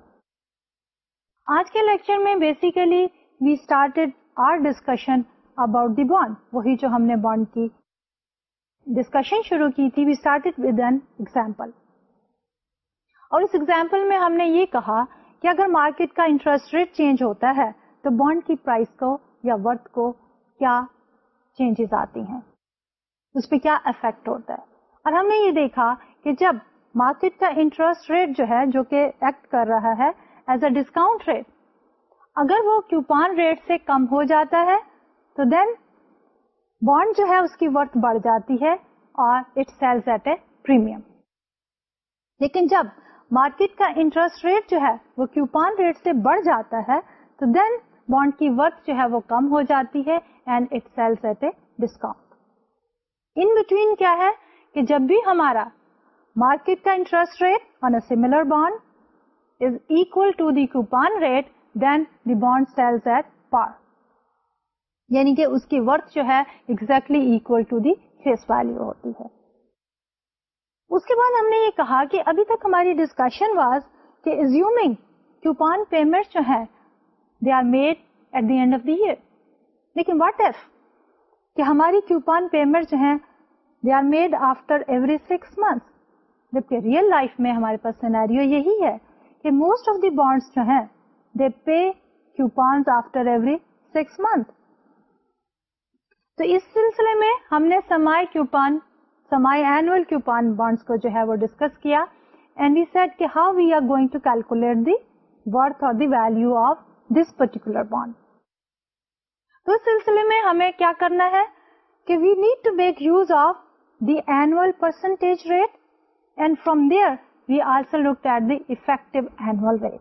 آج کے لیکچر میں basically we started our discussion about the bond وہی جو ہم نے بانڈ کی ڈسکشن شروع کی تھی. We started with an example اور اس ایگزامپل میں ہم نے یہ کہا کہ اگر مارکیٹ کا انٹرسٹ ریٹ چینج ہوتا ہے، تو بانڈ کی پرائز کو یا ورتھ کو کیا چینجز آتی ہیں؟ اس پہ کیا افیکٹ ہوتا ہے؟ اور ہم نے یہ دیکھا کہ جب مارکیٹ کا انٹرسٹ ریٹ جو ہے، جو کہ ایکٹ کر رہا ہے ایز اے ڈسکاؤنٹ ریٹ اگر وہ کیوپان ریٹ سے کم ہو جاتا ہے، تو دین بانڈ جو ہے اس کی ورتھ بڑھ جاتی ہے اور it sells at a premium لیکن جب مارکیٹ کا انٹرسٹ ریٹ جو ہے وہ کیوپان ریٹ سے بڑھ جاتا ہے، تو دین بانڈ کی ورتھ جو ہے وہ کم ہو جاتی ہے and it sells at a discount in between کیا ہے کہ جب بھی ہمارا مارکیٹ کا interest rate on a similar bond is equal to the coupon rate then the bond sells at par یعنی کہ اس کی ورتھ جو ہے exactly equal to the face value ہوتی ہے۔ اس کے بعد ہم نے یہ کہا کہ ابھی تک ہماری ڈسکشن واز کہ ازیومنگ کوپان پیمنٹ جو ہے they are made at the end of the year لیکن واٹ ایف کہ ہماری کیوپان پیمنٹ جو ہیں they are made after every six month جبکہ ریئل لائف میں ہمارے پاس سینیریو یہی ہے کہ موسٹ آف دی بانڈس جو ہیں they pay coupon after every six month تو اس سلسلے میں ہم نے semi coupon semi annual coupon bonds کو جو ہے وہ ڈسکس کیا اینڈ وی سیٹ کہ how we are going to calculate the worth اور the value of this particular bond تو اس سلسلے میں ہمیں کیا کرنا ہے کہ we need to make use of the annual percentage rate and from there we also look at the effective annual rate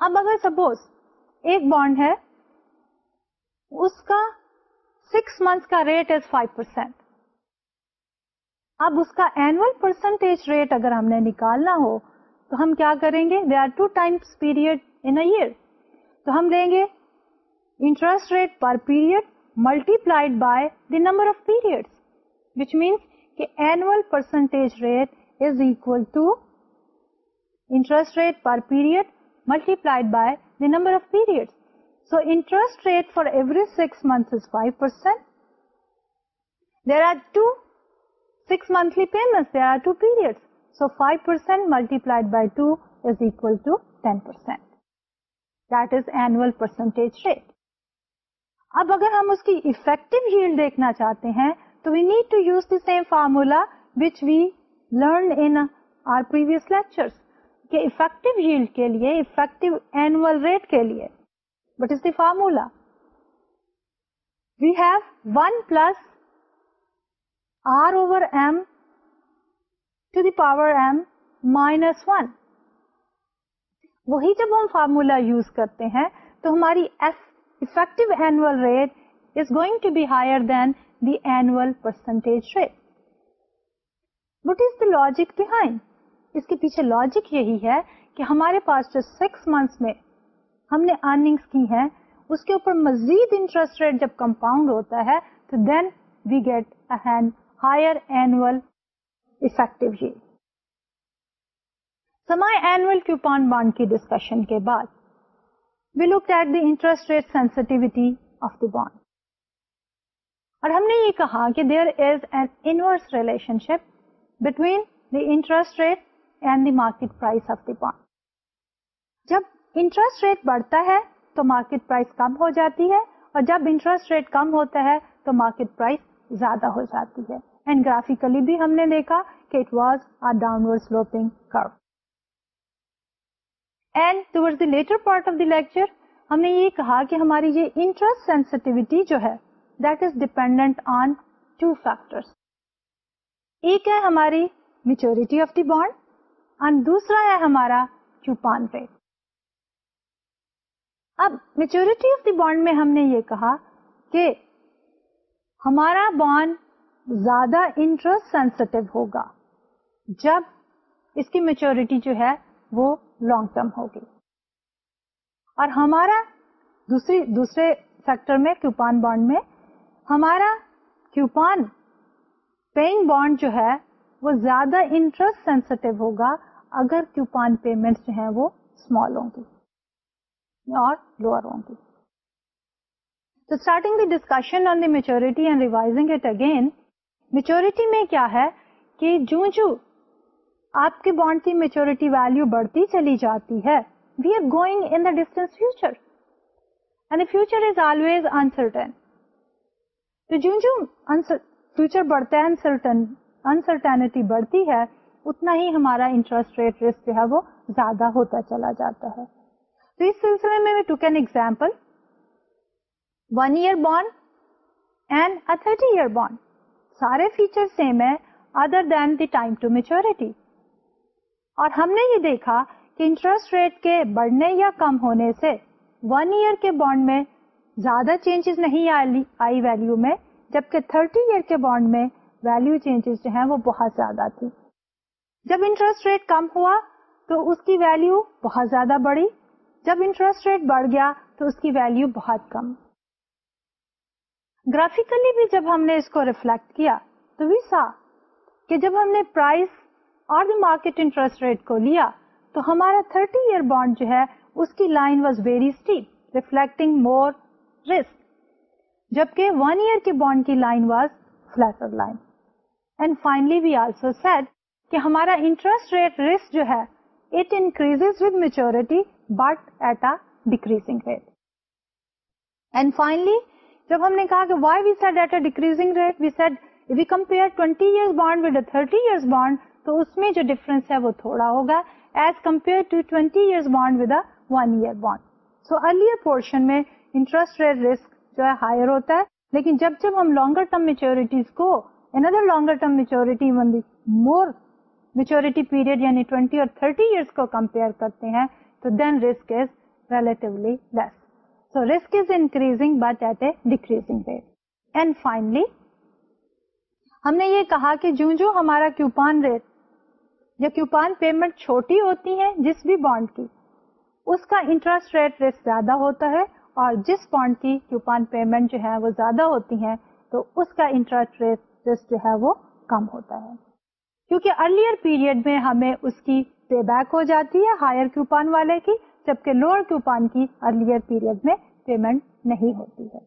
اب اگر سپوز ایک بانڈ ہے اس کا سکس منتھ کا ریٹ از فائیو پرسینٹ اب اس کا اینوئل پرسنٹیج ریٹ اگر ہم نے نکالنا ہو، تو ہم کیا کریں گے؟ They are two times period in year تو ہم لیں گے interest rate per period multiplied by the number of period which means کہ annual percentage rate is equal to interest rate per period multiplied by the number of period so interest rate for every six month is five percent there are two six monthly payment there are two period so five percent multiplied plied by two is equal to ten percent that is annual percentage rate اب اگر ہم اس کی افیکٹو ہیل دیکھنا چاہتے ہیں تو we need to use the same formula which we learn in our previous lecture کہ افیکٹو ہیل کے لیے افیکٹو اینوئل ریٹ کے لیے what is the formula we have one plus r over m to the power m minus one وہی جب ہم فارمولا یوز کرتے ہیں تو ہماری effective annual rate is going to be higher than the annual percentage rate. What is the logic behind? اس کے پیچھے لاجک یہی ہے کہ ہمارے پاس جو سکس منتھس میں ہم نے ارننگس کی ہیں، اس کے اوپر مزید انٹرسٹ ریٹ جب کمپاؤنڈ ہوتا ہے، تو then we get higher annual effective یہ سمائی اینوئل کیوپان بانڈ کی ڈسکشن کے بعد we look at the interest rate sensitivity of the bond اور ہم نے یہ کہا کہ there is an inverse relationship between the interest rate and the market price of the bond جب انٹرسٹ ریٹ بڑھتا ہے تو مارکیٹ پرائز کم ہو جاتی ہے اور جب انٹرسٹ ریٹ کم ہوتا ہے تو مارکیٹ پرائز زیادہ ہو جاتی ہے۔ اینڈ گرافیکلی بھی ہم نے دیکھا کہ it was a downward sloping curve and ٹوڈ the latter part of the lecture ہم نے یہ کہا کہ ہماری یہ انٹرسٹ سینسٹیوٹی جو ہے that is dependent on two factor ایک ہے ہماری maturity of the bond and دوسرا ہے ہمارا چوپان ریٹ اب میچورٹی آف دی بانڈ میں ہم نے یہ کہا کہ ہمارا بانڈ زیادہ انٹرسٹ سینسٹو ہوگا جب اس کی میچورٹی جو ہے وہ لانگ ٹرم ہوگی۔ اور ہمارا دوسری، دوسرے سیکٹر میں کیوپان بانڈ میں ہمارا کیوپان پیئنگ بانڈ جو ہے وہ زیادہ انٹرسٹ سینسٹو ہوگا اگر کیوپان پیمنٹ جو ہے وہ اسمال ہوں گی۔ اور لوور ہوں گی تو starting the discussion on the maturity and revising it again maturity میں کیا ہے کہ جو جو آپ کے بانڈ کی میچورٹی ویلو بڑھتی چلی جاتی ہے we are going in the distance future and future is always uncertain تو جو جو فیوچر بڑھتا ہے انسرٹن انسرٹینٹی بڑھتی ہے اتنا ہی ہمارا انٹرسٹ ریٹ رسک جو ہے وہ زیادہ ہوتا چلا جاتا ہے تو اس سلسلے میں took an example one year bond and a thirty year bond سارے فیچر سیم ہے other than the time to maturity اور ہم نے یہ دیکھا کہ انٹرسٹ ریٹ کے بڑھنے یا کم ہونے سے ون ایئر کے بانڈ میں زیادہ چینجز نہیں آئی ویلو میں، جبکہ تھرٹی ایئر کے بانڈ میں ویلو چینجز جو ہیں وہ بہت زیادہ تھی۔ جب انٹرسٹ ریٹ کم ہوا تو اس کی ویلو بہت زیادہ بڑھی۔ جب انٹرسٹ ریٹ بڑھ گیا تو اس کی ویلو بہت کم۔ گرافکلی بھی جب ہم نے اس کو ریفلیکٹ کیا تو وی سا کہ جب ہم نے پرائز اور دی مارکیٹ انٹرسٹ ریٹ کو لیا تو ہمارا 30 ایئر بانڈ جو ہے اس کی line was very steep reflecting more risk جبکہ ون ایئر کے بانڈ کی line was flatter line and finally we also said کہ ہمارا انٹرسٹ ریٹ رسک جو ہے it increase with maturity but at a decreasing rate and finally جب ہم نے کہا کہ why we said at a decreasing rate we said we compare twenty year bond with thirty year bond تو اس میں جو ڈفرنس ہے وہ تھوڑا ہوگا as compare to twenty year bond with one year bond so earlier portion میں انٹرسٹ ریٹ رسک جو ہے ہائر ہوتا ہے، لیکن جب جب ہم لانگر ٹرم میچورٹیز کو اندر longer term maturity more maturity period یعنی ٹوینٹی اور تھرٹی ایئرس کو کمپیئر کرتے ہیں تو then risk is relatively less so risk is increasing but at a decreasing rate and finally ہم نے یہ کہا کہ جو جو ہمارا کیوپان ریٹ یا کیوپان پیمنٹ چھوٹی ہوتی ہے، جس بھی بانڈ کی، اس کا انٹرسٹ ریٹ رسک زیادہ ہوتا ہے اور جس بانڈ کی کیوپان پیمنٹ جو ہے وہ زیادہ ہوتی ہے تو اس کا انٹرسٹ ریٹ رسک جو ہے وہ کم ہوتا ہے۔ کیونکہ ارلیئر پیریڈ میں ہمیں اس کی پے بیک ہو جاتی ہے ہائر کیوپان والے کی، جبکہ لوور کیوپان کی ارلیئر پیریڈ میں پیمنٹ نہیں ہوتی ہے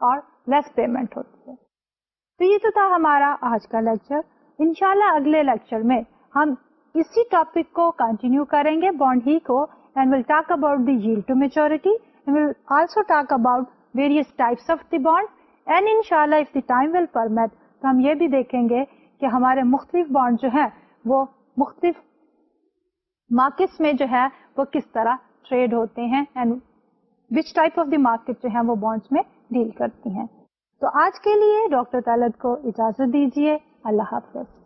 اور لیس پیمنٹ ہوتی ہے۔ تو یہ تو تھا ہمارا آج کا لیکچر انشاءاللہ اگلے لیکچر میں ہم اسی ٹاپک کو کنٹینیو کریں گے بانڈ ہی کو and will talk about the jail to maturity we'll also talk about various types of the bonds and inshallah if the time will permit تو ہم یہ بھی دیکھیں گے کہ ہمارے مختلف بانڈ جو ہیں وہ مختلف مارکیٹس میں جو ہے وہ کس طرح ٹریڈ ہوتے ہیں and which type of the market جو ہے وہ بانڈس میں ڈیل کرتی ہیں۔ تو آج کے لیے ڈاکٹر طالب کو اجازت دیجیے اللہ حافظ۔